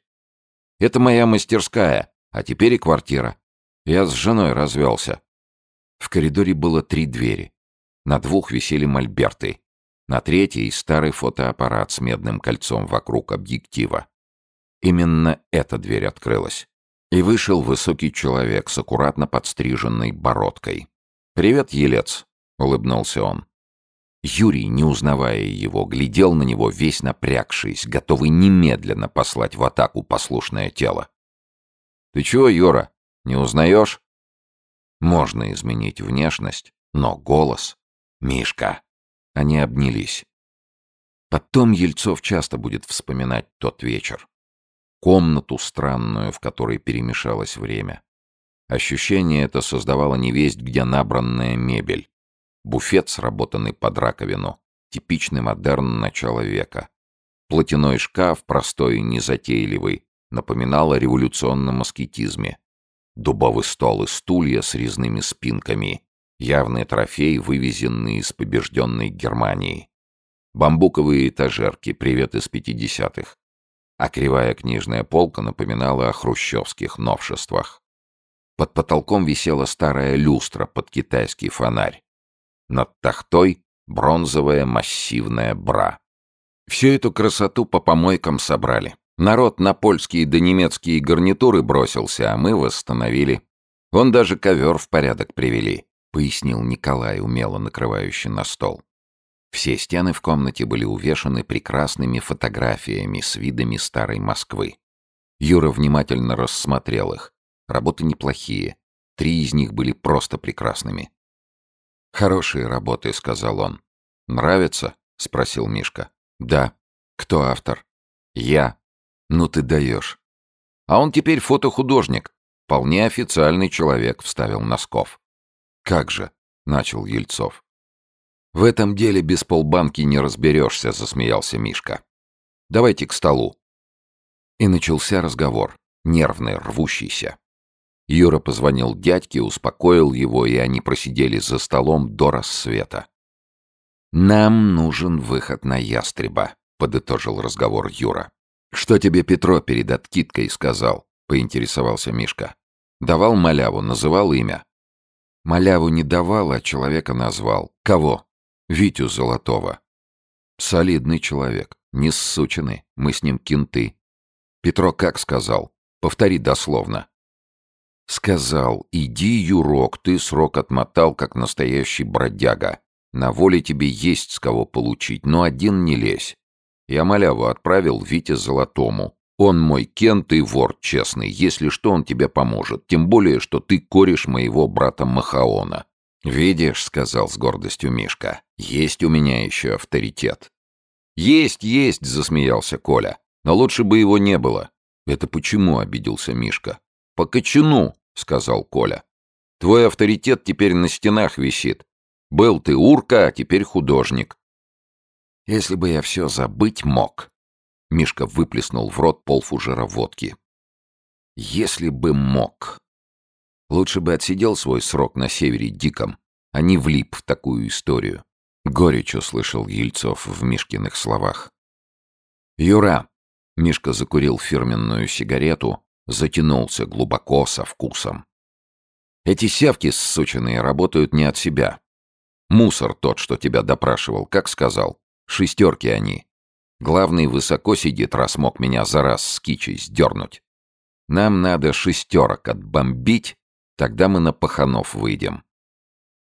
«Это моя мастерская, а теперь и квартира. Я с женой развелся. В коридоре было три двери. На двух висели мольберты. На третьей — старый фотоаппарат с медным кольцом вокруг объектива. Именно эта дверь открылась. И вышел высокий человек с аккуратно подстриженной бородкой. «Привет, елец!» — улыбнулся он. Юрий, не узнавая его, глядел на него весь напрягшись, готовый немедленно послать в атаку послушное тело. «Ты чего, Юра?» Не узнаешь? Можно изменить внешность, но голос... Мишка. Они обнялись. Потом Ельцов часто будет вспоминать тот вечер. Комнату странную, в которой перемешалось время. Ощущение это создавало невесть, где набранная мебель. Буфет, сработанный под раковину. Типичный модерн начала века. Платяной шкаф, простой и незатейливый, напоминал о революционном аскетизме. Дубовый стол и стулья с резными спинками. Явный трофей, вывезенный из побежденной Германии. Бамбуковые этажерки, привет из пятидесятых. А кривая книжная полка напоминала о хрущевских новшествах. Под потолком висела старая люстра под китайский фонарь. Над тахтой бронзовая массивная бра. Всю эту красоту по помойкам собрали. Народ на польские да немецкие гарнитуры бросился, а мы восстановили. Вон даже ковер в порядок привели», — пояснил Николай, умело накрывающий на стол. Все стены в комнате были увешаны прекрасными фотографиями с видами старой Москвы. Юра внимательно рассмотрел их. Работы неплохие. Три из них были просто прекрасными. «Хорошие работы», — сказал он. «Нравится?» — спросил Мишка. «Да». «Кто автор?» «Я», ну ты даешь. А он теперь фотохудожник. Вполне официальный человек, вставил Носков. Как же, начал Ельцов. В этом деле без полбанки не разберешься, засмеялся Мишка. Давайте к столу. И начался разговор, нервный, рвущийся. Юра позвонил дядьке, успокоил его, и они просидели за столом до рассвета. «Нам нужен выход на ястреба», — подытожил разговор Юра. «Что тебе Петро перед откидкой сказал?» — поинтересовался Мишка. «Давал маляву, называл имя?» «Маляву не давал, а человека назвал. Кого?» «Витю Золотого». «Солидный человек, не ссученный, мы с ним кенты». «Петро как сказал? Повтори дословно». «Сказал, иди, Юрок, ты срок отмотал, как настоящий бродяга. На воле тебе есть с кого получить, но один не лезь. Я маляву отправил Вите Золотому. Он мой Кент и вор честный. Если что, он тебе поможет. Тем более, что ты кореш моего брата Махаона. «Видишь», — сказал с гордостью Мишка, — «есть у меня еще авторитет». «Есть, есть», — засмеялся Коля. «Но лучше бы его не было». «Это почему?» — обиделся Мишка. «По кочану», — сказал Коля. «Твой авторитет теперь на стенах висит. Был ты урка, а теперь художник». «Если бы я все забыть мог», — Мишка выплеснул в рот полфужера водки. «Если бы мог». Лучше бы отсидел свой срок на севере диком, а не влип в такую историю. Горечь услышал Ельцов в Мишкиных словах. «Юра!» — Мишка закурил фирменную сигарету, затянулся глубоко, со вкусом. «Эти сявки ссученные работают не от себя. Мусор тот, что тебя допрашивал, как сказал. Шестерки они. Главный высоко сидит, раз мог меня за раз с кичей сдернуть. Нам надо шестерок отбомбить Тогда мы на паханов выйдем.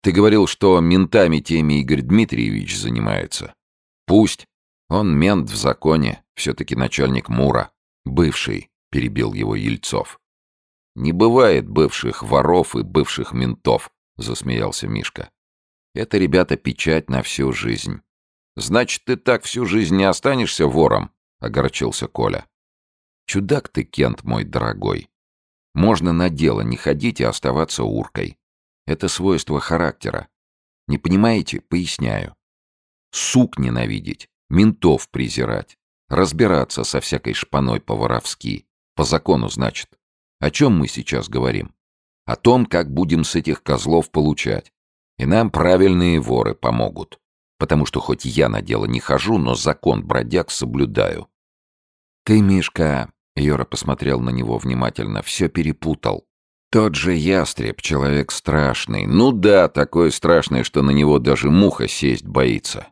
Ты говорил, что ментами теми Игорь Дмитриевич занимается. Пусть. Он мент в законе, все-таки начальник МУРа. Бывший, перебил его Ельцов. Не бывает бывших воров и бывших ментов, засмеялся Мишка. Это, ребята, печать на всю жизнь. Значит, ты так всю жизнь не останешься вором, огорчился Коля. Чудак ты, Кент, мой дорогой. Можно на дело не ходить и оставаться уркой. Это свойство характера. Не понимаете? Поясняю. Сук ненавидеть, ментов презирать, разбираться со всякой шпаной по-воровски. По закону, значит. О чем мы сейчас говорим? О том, как будем с этих козлов получать. И нам правильные воры помогут. Потому что хоть я на дело не хожу, но закон бродяг соблюдаю. Ты, Мишка, Йора посмотрел на него внимательно. Все перепутал. Тот же ястреб, человек страшный. Ну да, такой страшный, что на него даже муха сесть боится.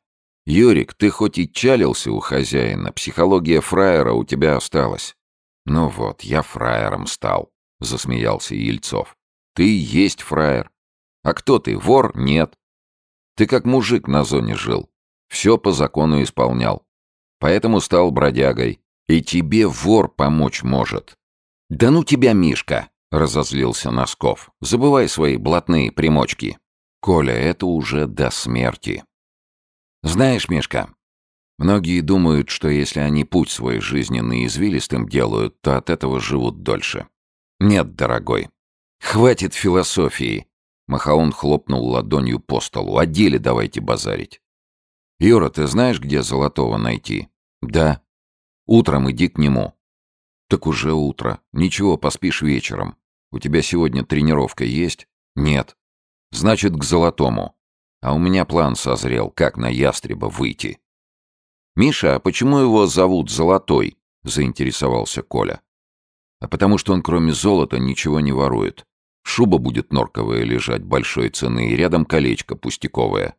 Юрик, ты хоть и чалился у хозяина, психология фраера у тебя осталась. Ну вот, я фраером стал, засмеялся Ельцов. Ты есть фраер. А кто ты, вор? Нет. Ты как мужик на зоне жил. Все по закону исполнял. Поэтому стал бродягой. И тебе вор помочь может. Да ну тебя, Мишка, разозлился Носков. Забывай свои блатные примочки. Коля, это уже до смерти. Знаешь, Мишка, многие думают, что если они путь свой жизненный извилистым делают, то от этого живут дольше. Нет, дорогой. Хватит философии. Махаон хлопнул ладонью по столу. О деле давайте базарить. Юра, ты знаешь, где Золотого найти? Да. Утром иди к нему». «Так уже утро. Ничего, поспишь вечером. У тебя сегодня тренировка есть?» «Нет». «Значит, к золотому. А у меня план созрел, как на ястреба выйти». «Миша, а почему его зовут Золотой?» — заинтересовался Коля. «А потому что он кроме золота ничего не ворует. Шуба будет норковая лежать большой цены, и рядом колечко пустяковое.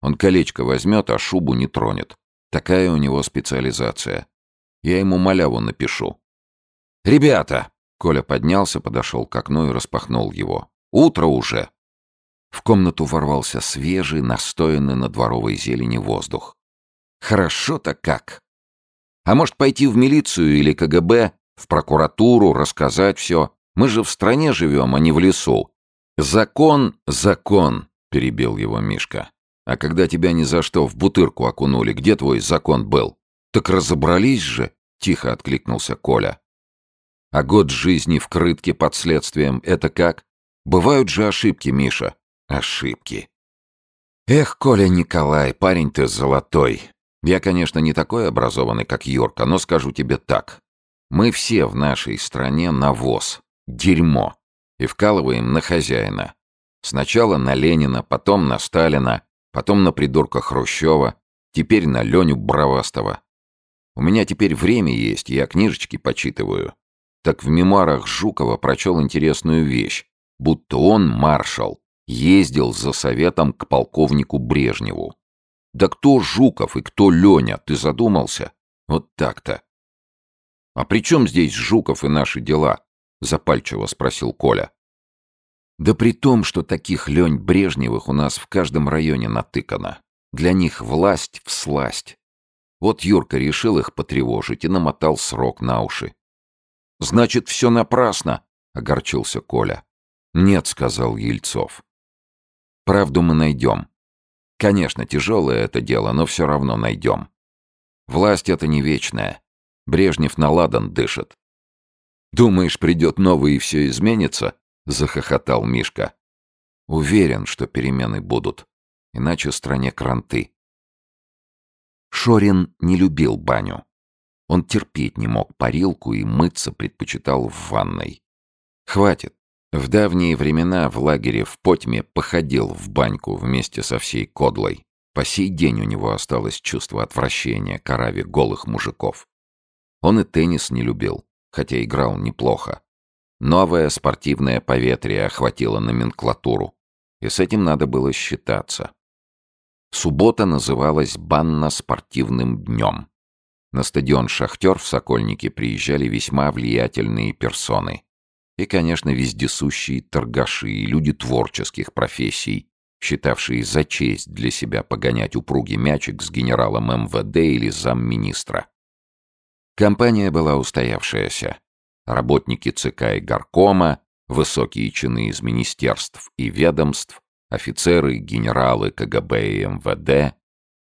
Он колечко возьмет, а шубу не тронет. Такая у него специализация. Я ему маляву напишу. «Ребята!» — Коля поднялся, подошел к окну и распахнул его. «Утро уже!» В комнату ворвался свежий, настоянный на дворовой зелени воздух. «Хорошо-то как! А может, пойти в милицию или КГБ, в прокуратуру, рассказать все? Мы же в стране живем, а не в лесу. Закон — закон!» — перебил его Мишка. «А когда тебя ни за что в бутырку окунули, где твой закон был? Так разобрались же!» — тихо откликнулся Коля. «А год жизни в крытке под следствием — это как? Бывают же ошибки, Миша. Ошибки. Эх, Коля Николай, парень ты золотой. Я, конечно, не такой образованный, как Юрка, но скажу тебе так. Мы все в нашей стране навоз, дерьмо, и вкалываем на хозяина. Сначала на Ленина, потом на Сталина, потом на придурка Хрущева, теперь на Леню Бравастова. У меня теперь время есть, я книжечки почитываю. Так в мемуарах Жукова прочел интересную вещь, будто он, маршал, ездил за советом к полковнику Брежневу. Да кто Жуков и кто Леня, ты задумался? Вот так-то. «А при чем здесь Жуков и наши дела?» — запальчиво спросил Коля. «Да при том, что таких Лень Брежневых у нас в каждом районе натыкано. Для них власть в сласть. Вот Юрка решил их потревожить и намотал срок на уши. Значит, все напрасно, огорчился Коля. Нет, сказал Ельцов. Правду мы найдем. Конечно, тяжелое это дело, но все равно найдем. Власть это не вечная. Брежнев на ладан дышит. «Думаешь, придет новый и все изменится?» — захохотал Мишка. «Уверен, что перемены будут. Иначе стране кранты». Шорин не любил баню. Он терпеть не мог парилку и мыться предпочитал в ванной. Хватит. В давние времена в лагере в Потьме походил в баньку вместе со всей кодлой. По сей день у него осталось чувство отвращения к ораве голых мужиков. Он и теннис не любил, хотя играл неплохо. Новое спортивное поветрие охватило номенклатуру, и с этим надо было считаться. Суббота называлась банно-спортивным днем. На стадион «Шахтер» в Сокольнике приезжали весьма влиятельные персоны. И, конечно, вездесущие торгаши и люди творческих профессий, считавшие за честь для себя погонять упругий мячик с генералом МВД или замминистра. Компания была устоявшаяся. Работники ЦК и горкома, высокие чины из министерств и ведомств, офицеры, генералы КГБ и МВД,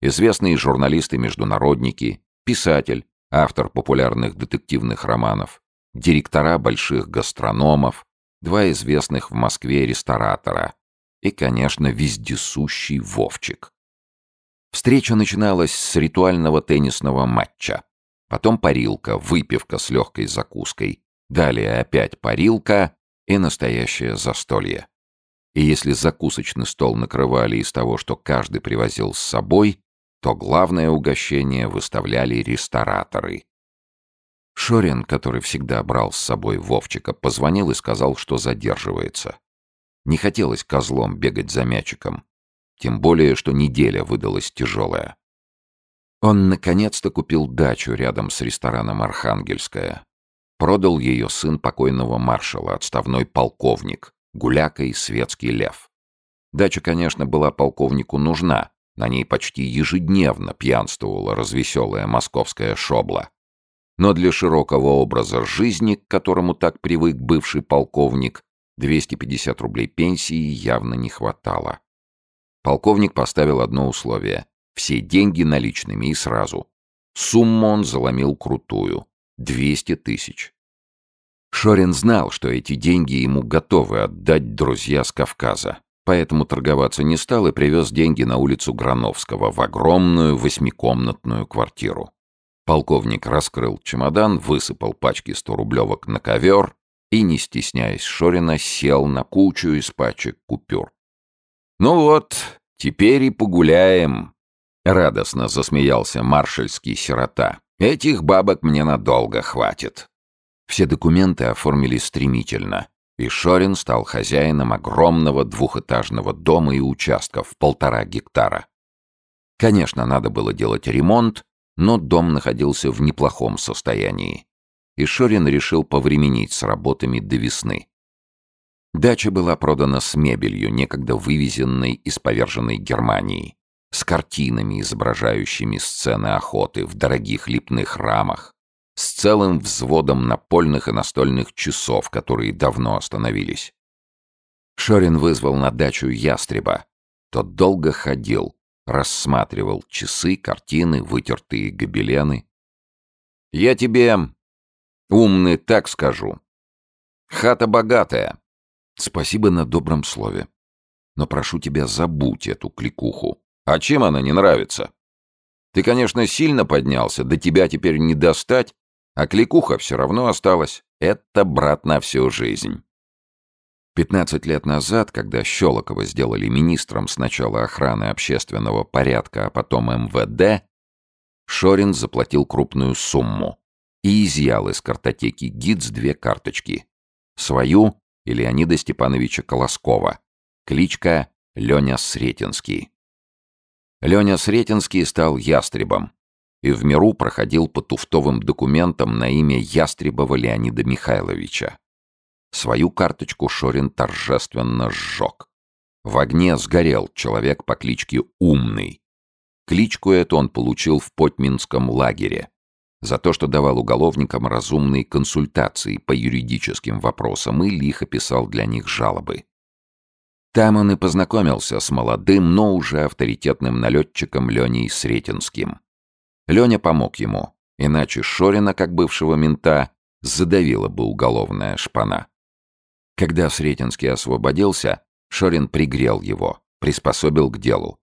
известные журналисты-международники, писатель, автор популярных детективных романов, директора больших гастрономов, два известных в Москве ресторатора и, конечно, вездесущий Вовчик. Встреча начиналась с ритуального теннисного матча. Потом парилка, выпивка с легкой закуской. Далее опять парилка и настоящее застолье. И если закусочный стол накрывали из того, что каждый привозил с собой, то главное угощение выставляли рестораторы. Шорин, который всегда брал с собой Вовчика, позвонил и сказал, что задерживается. Не хотелось козлом бегать за мячиком. Тем более, что неделя выдалась тяжелая. Он наконец-то купил дачу рядом с рестораном «Архангельская». Продал ее сын покойного маршала, отставной полковник, гуляка и светский лев. Дача, конечно, была полковнику нужна, на ней почти ежедневно пьянствовала развеселая московская шобла. Но для широкого образа жизни, к которому так привык бывший полковник, 250 рублей пенсии явно не хватало. Полковник поставил одно условие все деньги наличными и сразу. Сумму он заломил крутую. 200 тысяч. Шорин знал, что эти деньги ему готовы отдать друзья с Кавказа. Поэтому торговаться не стал и привез деньги на улицу Грановского в огромную восьмикомнатную квартиру. Полковник раскрыл чемодан, высыпал пачки 100-рублевок на ковер и, не стесняясь Шорина, сел на кучу из пачек купюр. «Ну вот, теперь и погуляем», Радостно засмеялся маршальский сирота. «Этих бабок мне надолго хватит». Все документы оформили стремительно, и Шорин стал хозяином огромного двухэтажного дома и участка в полтора гектара. Конечно, надо было делать ремонт, но дом находился в неплохом состоянии, и Шорин решил повременить с работами до весны. Дача была продана с мебелью, некогда вывезенной из поверженной Германии с картинами, изображающими сцены охоты в дорогих липных рамах, с целым взводом напольных и настольных часов, которые давно остановились. Шорин вызвал на дачу ястреба. Тот долго ходил, рассматривал часы, картины, вытертые гобелены. «Я тебе, умный, так скажу. Хата богатая. Спасибо на добром слове. Но прошу тебя, забудь эту кликуху. А чем она не нравится? Ты, конечно, сильно поднялся, до тебя теперь не достать, а кликуха все равно осталась. Это, брат, на всю жизнь. Пятнадцать лет назад, когда Щелокова сделали министром сначала охраны общественного порядка, а потом МВД, Шорин заплатил крупную сумму и изъял из картотеки ГИДС две карточки. Свою и Леонида Степановича Колоскова. Кличка Леня Сретенский. Леня Сретенский стал ястребом и в миру проходил по туфтовым документам на имя Ястребова Леонида Михайловича. Свою карточку Шорин торжественно сжег. В огне сгорел человек по кличке Умный. Кличку эту он получил в Потьминском лагере. за то, что давал уголовникам разумные консультации по юридическим вопросам и лихо писал для них жалобы. Там он и познакомился с молодым, но уже авторитетным налетчиком Леней Сретенским. Леня помог ему, иначе Шорина, как бывшего мента, задавила бы уголовная шпана. Когда Сретенский освободился, Шорин пригрел его, приспособил к делу.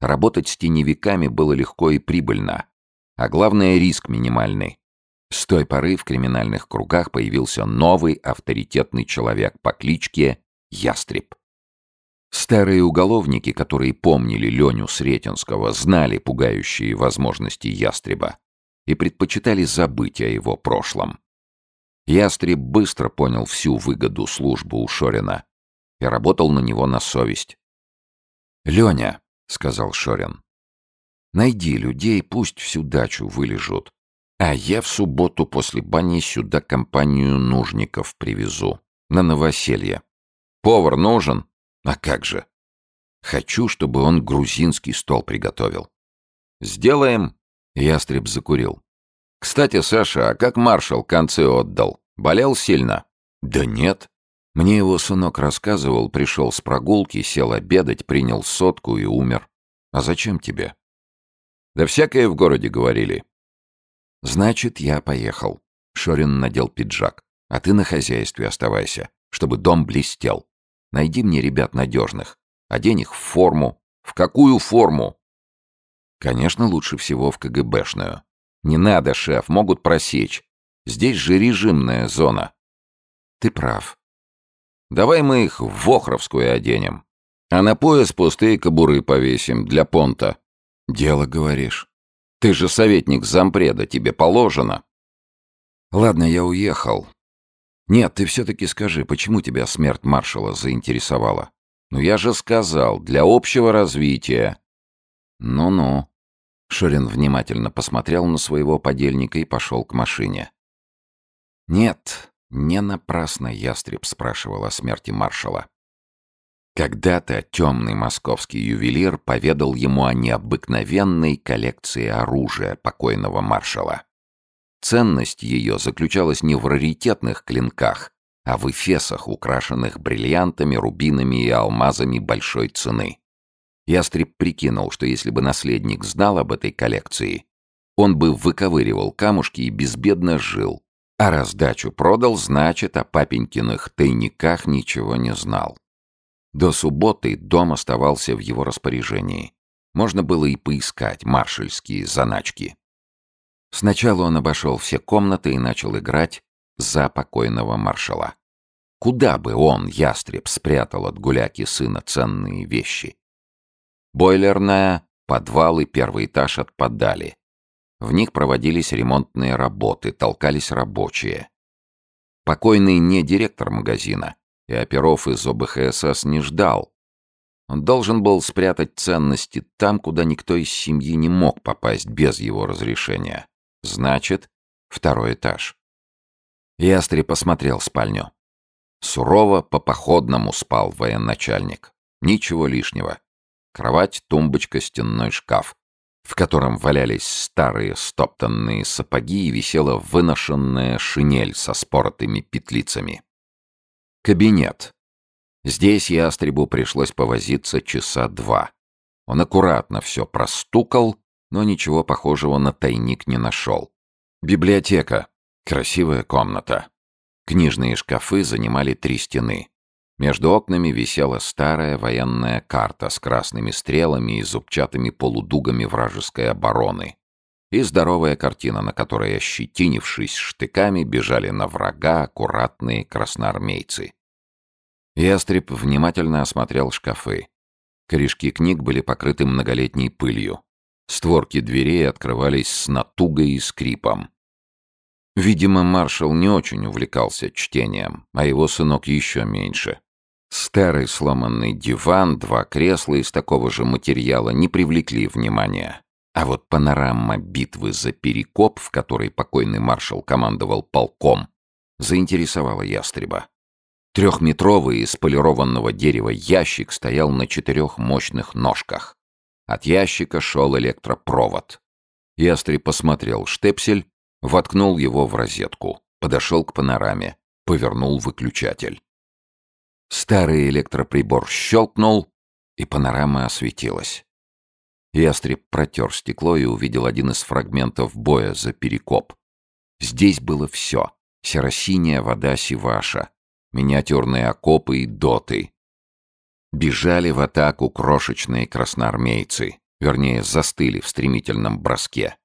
Работать с теневиками было легко и прибыльно, а главное риск минимальный. С той поры в криминальных кругах появился новый авторитетный человек по кличке Ястреб. Старые уголовники, которые помнили Леню Сретенского, знали пугающие возможности Ястреба и предпочитали забыть о его прошлом. Ястреб быстро понял всю выгоду службы у Шорина и работал на него на совесть. «Леня», — сказал Шорин, — «найди людей, пусть всю дачу вылежут, а я в субботу после бани сюда компанию нужников привезу, на новоселье. Повар нужен?» А как же? Хочу, чтобы он грузинский стол приготовил. Сделаем. Ястреб закурил. Кстати, Саша, а как маршал концы отдал? Болел сильно? Да нет. Мне его сынок рассказывал, пришел с прогулки, сел обедать, принял сотку и умер. А зачем тебе? Да всякое в городе говорили. Значит, я поехал. Шорин надел пиджак. А ты на хозяйстве оставайся, чтобы дом блестел. Найди мне ребят надежных. Одень их в форму. В какую форму? Конечно, лучше всего в КГБшную. Не надо, шеф, могут просечь. Здесь же режимная зона. Ты прав. Давай мы их в Вохровскую оденем. А на пояс пустые кобуры повесим для понта. Дело, говоришь. Ты же советник зампреда, тебе положено. Ладно, я уехал. Нет, ты все-таки скажи, почему тебя смерть маршала заинтересовала? Ну я же сказал, для общего развития. Ну-ну. Шурин внимательно посмотрел на своего подельника и пошел к машине. Нет, не напрасно ястреб спрашивал о смерти маршала. Когда-то темный московский ювелир поведал ему о необыкновенной коллекции оружия покойного маршала. Ценность ее заключалась не в раритетных клинках, а в эфесах, украшенных бриллиантами, рубинами и алмазами большой цены. Ястреб прикинул, что если бы наследник знал об этой коллекции, он бы выковыривал камушки и безбедно жил, а раздачу продал, значит, о папенькиных тайниках ничего не знал. До субботы дом оставался в его распоряжении. Можно было и поискать маршальские заначки. Сначала он обошел все комнаты и начал играть за покойного маршала. Куда бы он, ястреб, спрятал от гуляки сына ценные вещи? Бойлерная, подвал и первый этаж отпадали. В них проводились ремонтные работы, толкались рабочие. Покойный не директор магазина, и оперов из ОБХСС не ждал. Он должен был спрятать ценности там, куда никто из семьи не мог попасть без его разрешения. Значит, второй этаж. Ястреб посмотрел спальню. Сурово по-походному спал военачальник. Ничего лишнего. Кровать, тумбочка, стенной шкаф, в котором валялись старые стоптанные сапоги и висела выношенная шинель со споротыми петлицами. Кабинет. Здесь ястребу пришлось повозиться часа два. Он аккуратно все простукал но ничего похожего на тайник не нашел. Библиотека. Красивая комната. Книжные шкафы занимали три стены. Между окнами висела старая военная карта с красными стрелами и зубчатыми полудугами вражеской обороны. И здоровая картина, на которой, ощетинившись штыками, бежали на врага аккуратные красноармейцы. Ястреб внимательно осмотрел шкафы. Корешки книг были покрыты многолетней пылью. Створки дверей открывались с натугой и скрипом. Видимо, маршал не очень увлекался чтением, а его сынок еще меньше. Старый сломанный диван, два кресла из такого же материала не привлекли внимания. А вот панорама битвы за Перекоп, в которой покойный маршал командовал полком, заинтересовала ястреба. Трехметровый из полированного дерева ящик стоял на четырех мощных ножках. От ящика шел электропровод. Ястреб посмотрел штепсель, Воткнул его в розетку, подошел к панораме, повернул выключатель. Старый электроприбор щелкнул, и панорама осветилась. Ястреб протер стекло и увидел один из фрагментов боя за перекоп. Здесь было все. Серосиняя вода Сиваша, миниатюрные окопы и доты. Бежали в атаку крошечные красноармейцы, вернее, застыли в стремительном броске.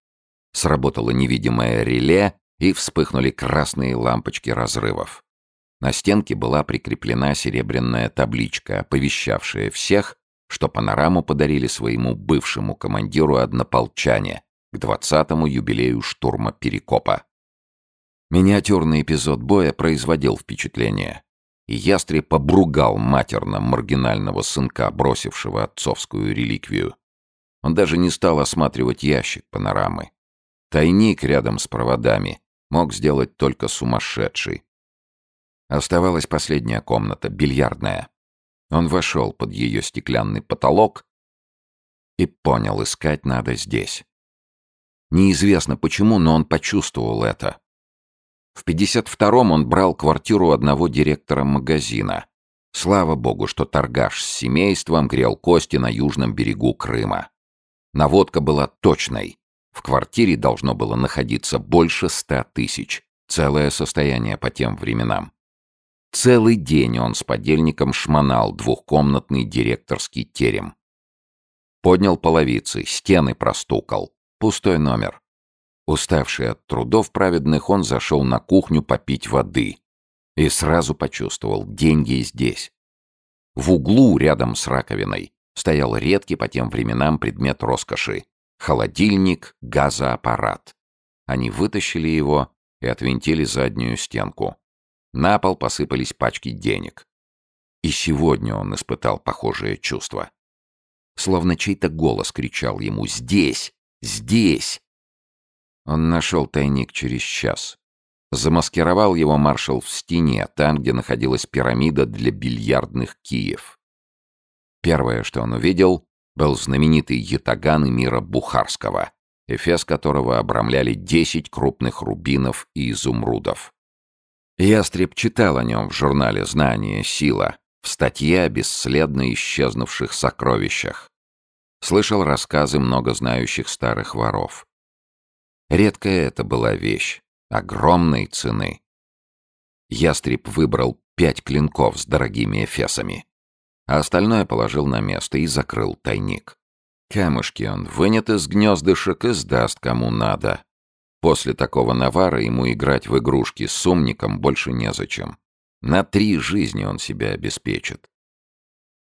Сработало невидимое реле, и вспыхнули красные лампочки разрывов. На стенке была прикреплена серебряная табличка, оповещавшая всех, что панораму подарили своему бывшему командиру однополчане к двадцатому юбилею штурма Перекопа. Миниатюрный эпизод боя производил впечатление, и Ястреб обругал матерно маргинального сынка, бросившего отцовскую реликвию. Он даже не стал осматривать ящик панорамы. Тайник рядом с проводами мог сделать только сумасшедший. Оставалась последняя комната, бильярдная. Он вошел под ее стеклянный потолок и понял, искать надо здесь. Неизвестно почему, но он почувствовал это. В 52-м он брал квартиру одного директора магазина. Слава богу, что торгаш с семейством грел кости на южном берегу Крыма. Наводка была точной. В квартире должно было находиться больше ста тысяч. Целое состояние по тем временам. Целый день он с подельником шмонал двухкомнатный директорский терем. Поднял половицы, стены простукал. Пустой номер. Уставший от трудов праведных, он зашел на кухню попить воды. И сразу почувствовал, деньги здесь. В углу, рядом с раковиной, стоял редкий по тем временам предмет роскоши — холодильник, газоаппарат. Они вытащили его и отвинтили заднюю стенку. На пол посыпались пачки денег. И сегодня он испытал похожее чувство. Словно чей-то голос кричал ему «Здесь! Здесь!». Он нашел тайник через час. Замаскировал его маршал в стене, там, где находилась пирамида для бильярдных киев. Первое, что он увидел, был знаменитый ятаган мира Бухарского, эфес которого обрамляли десять крупных рубинов и изумрудов. Ястреб читал о нем в журнале «Знание. Сила» в статье о бесследно исчезнувших сокровищах. Слышал рассказы многознающих старых воров. Редкая это была вещь, огромной цены. Ястреб выбрал пять клинков с дорогими эфесами, а остальное положил на место и закрыл тайник. Камушки он вынет из гнездышек и сдаст кому надо. После такого навара ему играть в игрушки с умником больше незачем. На три жизни он себя обеспечит.